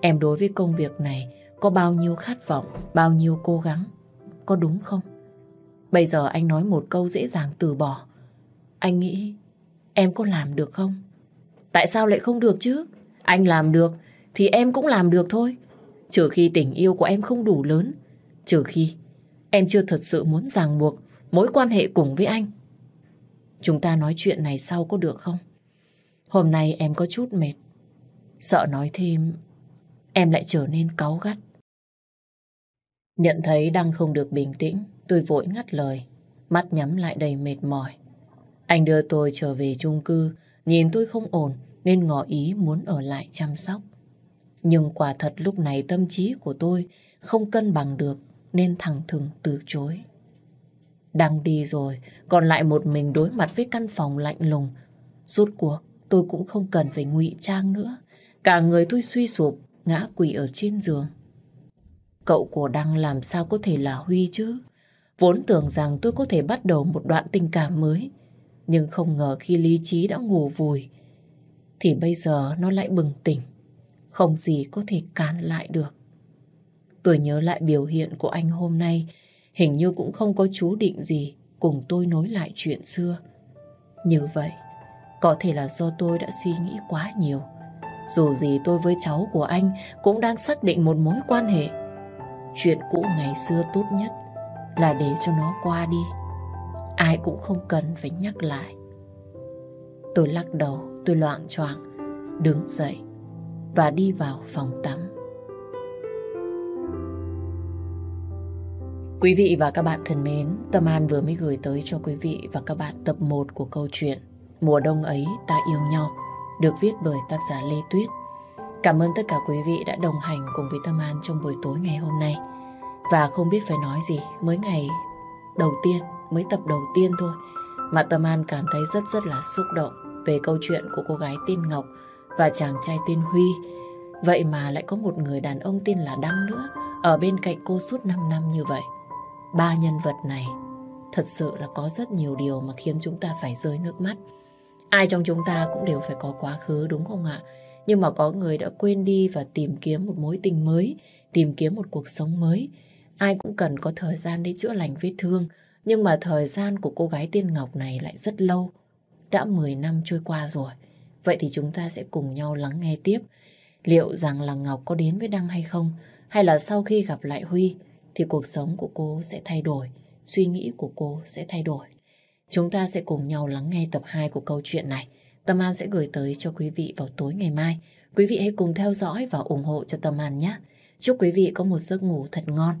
em đối với công việc này có bao nhiêu khát vọng, bao nhiêu cố gắng. Có đúng không? Bây giờ anh nói một câu dễ dàng từ bỏ. Anh nghĩ em có làm được không? Tại sao lại không được chứ? Anh làm được thì em cũng làm được thôi. Trừ khi tình yêu của em không đủ lớn. Trừ khi em chưa thật sự muốn ràng buộc mối quan hệ cùng với anh. Chúng ta nói chuyện này sau có được không? Hôm nay em có chút mệt. Sợ nói thêm, em lại trở nên cáu gắt. Nhận thấy đang không được bình tĩnh, tôi vội ngắt lời, mắt nhắm lại đầy mệt mỏi. Anh đưa tôi trở về chung cư, nhìn tôi không ổn nên ngỏ ý muốn ở lại chăm sóc. Nhưng quả thật lúc này tâm trí của tôi không cân bằng được nên thẳng thừng từ chối. Đang đi rồi, còn lại một mình đối mặt với căn phòng lạnh lùng. Rốt cuộc, tôi cũng không cần phải ngụy trang nữa. Cả người tôi suy sụp, ngã quỷ ở trên giường. Cậu của Đăng làm sao có thể là Huy chứ? Vốn tưởng rằng tôi có thể bắt đầu một đoạn tình cảm mới. Nhưng không ngờ khi lý trí đã ngủ vùi, thì bây giờ nó lại bừng tỉnh. Không gì có thể cản lại được. Tôi nhớ lại biểu hiện của anh hôm nay, hình như cũng không có chú định gì cùng tôi nối lại chuyện xưa. Như vậy, có thể là do tôi đã suy nghĩ quá nhiều. Dù gì tôi với cháu của anh cũng đang xác định một mối quan hệ. Chuyện cũ ngày xưa tốt nhất là để cho nó qua đi. Ai cũng không cần phải nhắc lại. Tôi lắc đầu, tôi loạn choạng, đứng dậy và đi vào phòng tắm. Quý vị và các bạn thân mến, Tâm An vừa mới gửi tới cho quý vị và các bạn tập 1 của câu chuyện Mùa đông ấy ta yêu nhau, được viết bởi tác giả Lê Tuyết. Cảm ơn tất cả quý vị đã đồng hành cùng với Tâm An trong buổi tối ngày hôm nay. Và không biết phải nói gì, mới ngày đầu tiên, mới tập đầu tiên thôi, mà Tâm An cảm thấy rất rất là xúc động về câu chuyện của cô gái tên Ngọc và chàng trai tên Huy Vậy mà lại có một người đàn ông tên là Đăng nữa ở bên cạnh cô suốt 5 năm như vậy. Ba nhân vật này thật sự là có rất nhiều điều mà khiến chúng ta phải rơi nước mắt. Ai trong chúng ta cũng đều phải có quá khứ đúng không ạ? Nhưng mà có người đã quên đi và tìm kiếm một mối tình mới, tìm kiếm một cuộc sống mới. Ai cũng cần có thời gian để chữa lành vết thương. Nhưng mà thời gian của cô gái tiên Ngọc này lại rất lâu. Đã 10 năm trôi qua rồi. Vậy thì chúng ta sẽ cùng nhau lắng nghe tiếp. Liệu rằng là Ngọc có đến với Đăng hay không? Hay là sau khi gặp lại Huy thì cuộc sống của cô sẽ thay đổi, suy nghĩ của cô sẽ thay đổi. Chúng ta sẽ cùng nhau lắng nghe tập 2 của câu chuyện này. Tâm An sẽ gửi tới cho quý vị vào tối ngày mai. Quý vị hãy cùng theo dõi và ủng hộ cho Tâm An nhé. Chúc quý vị có một giấc ngủ thật ngon.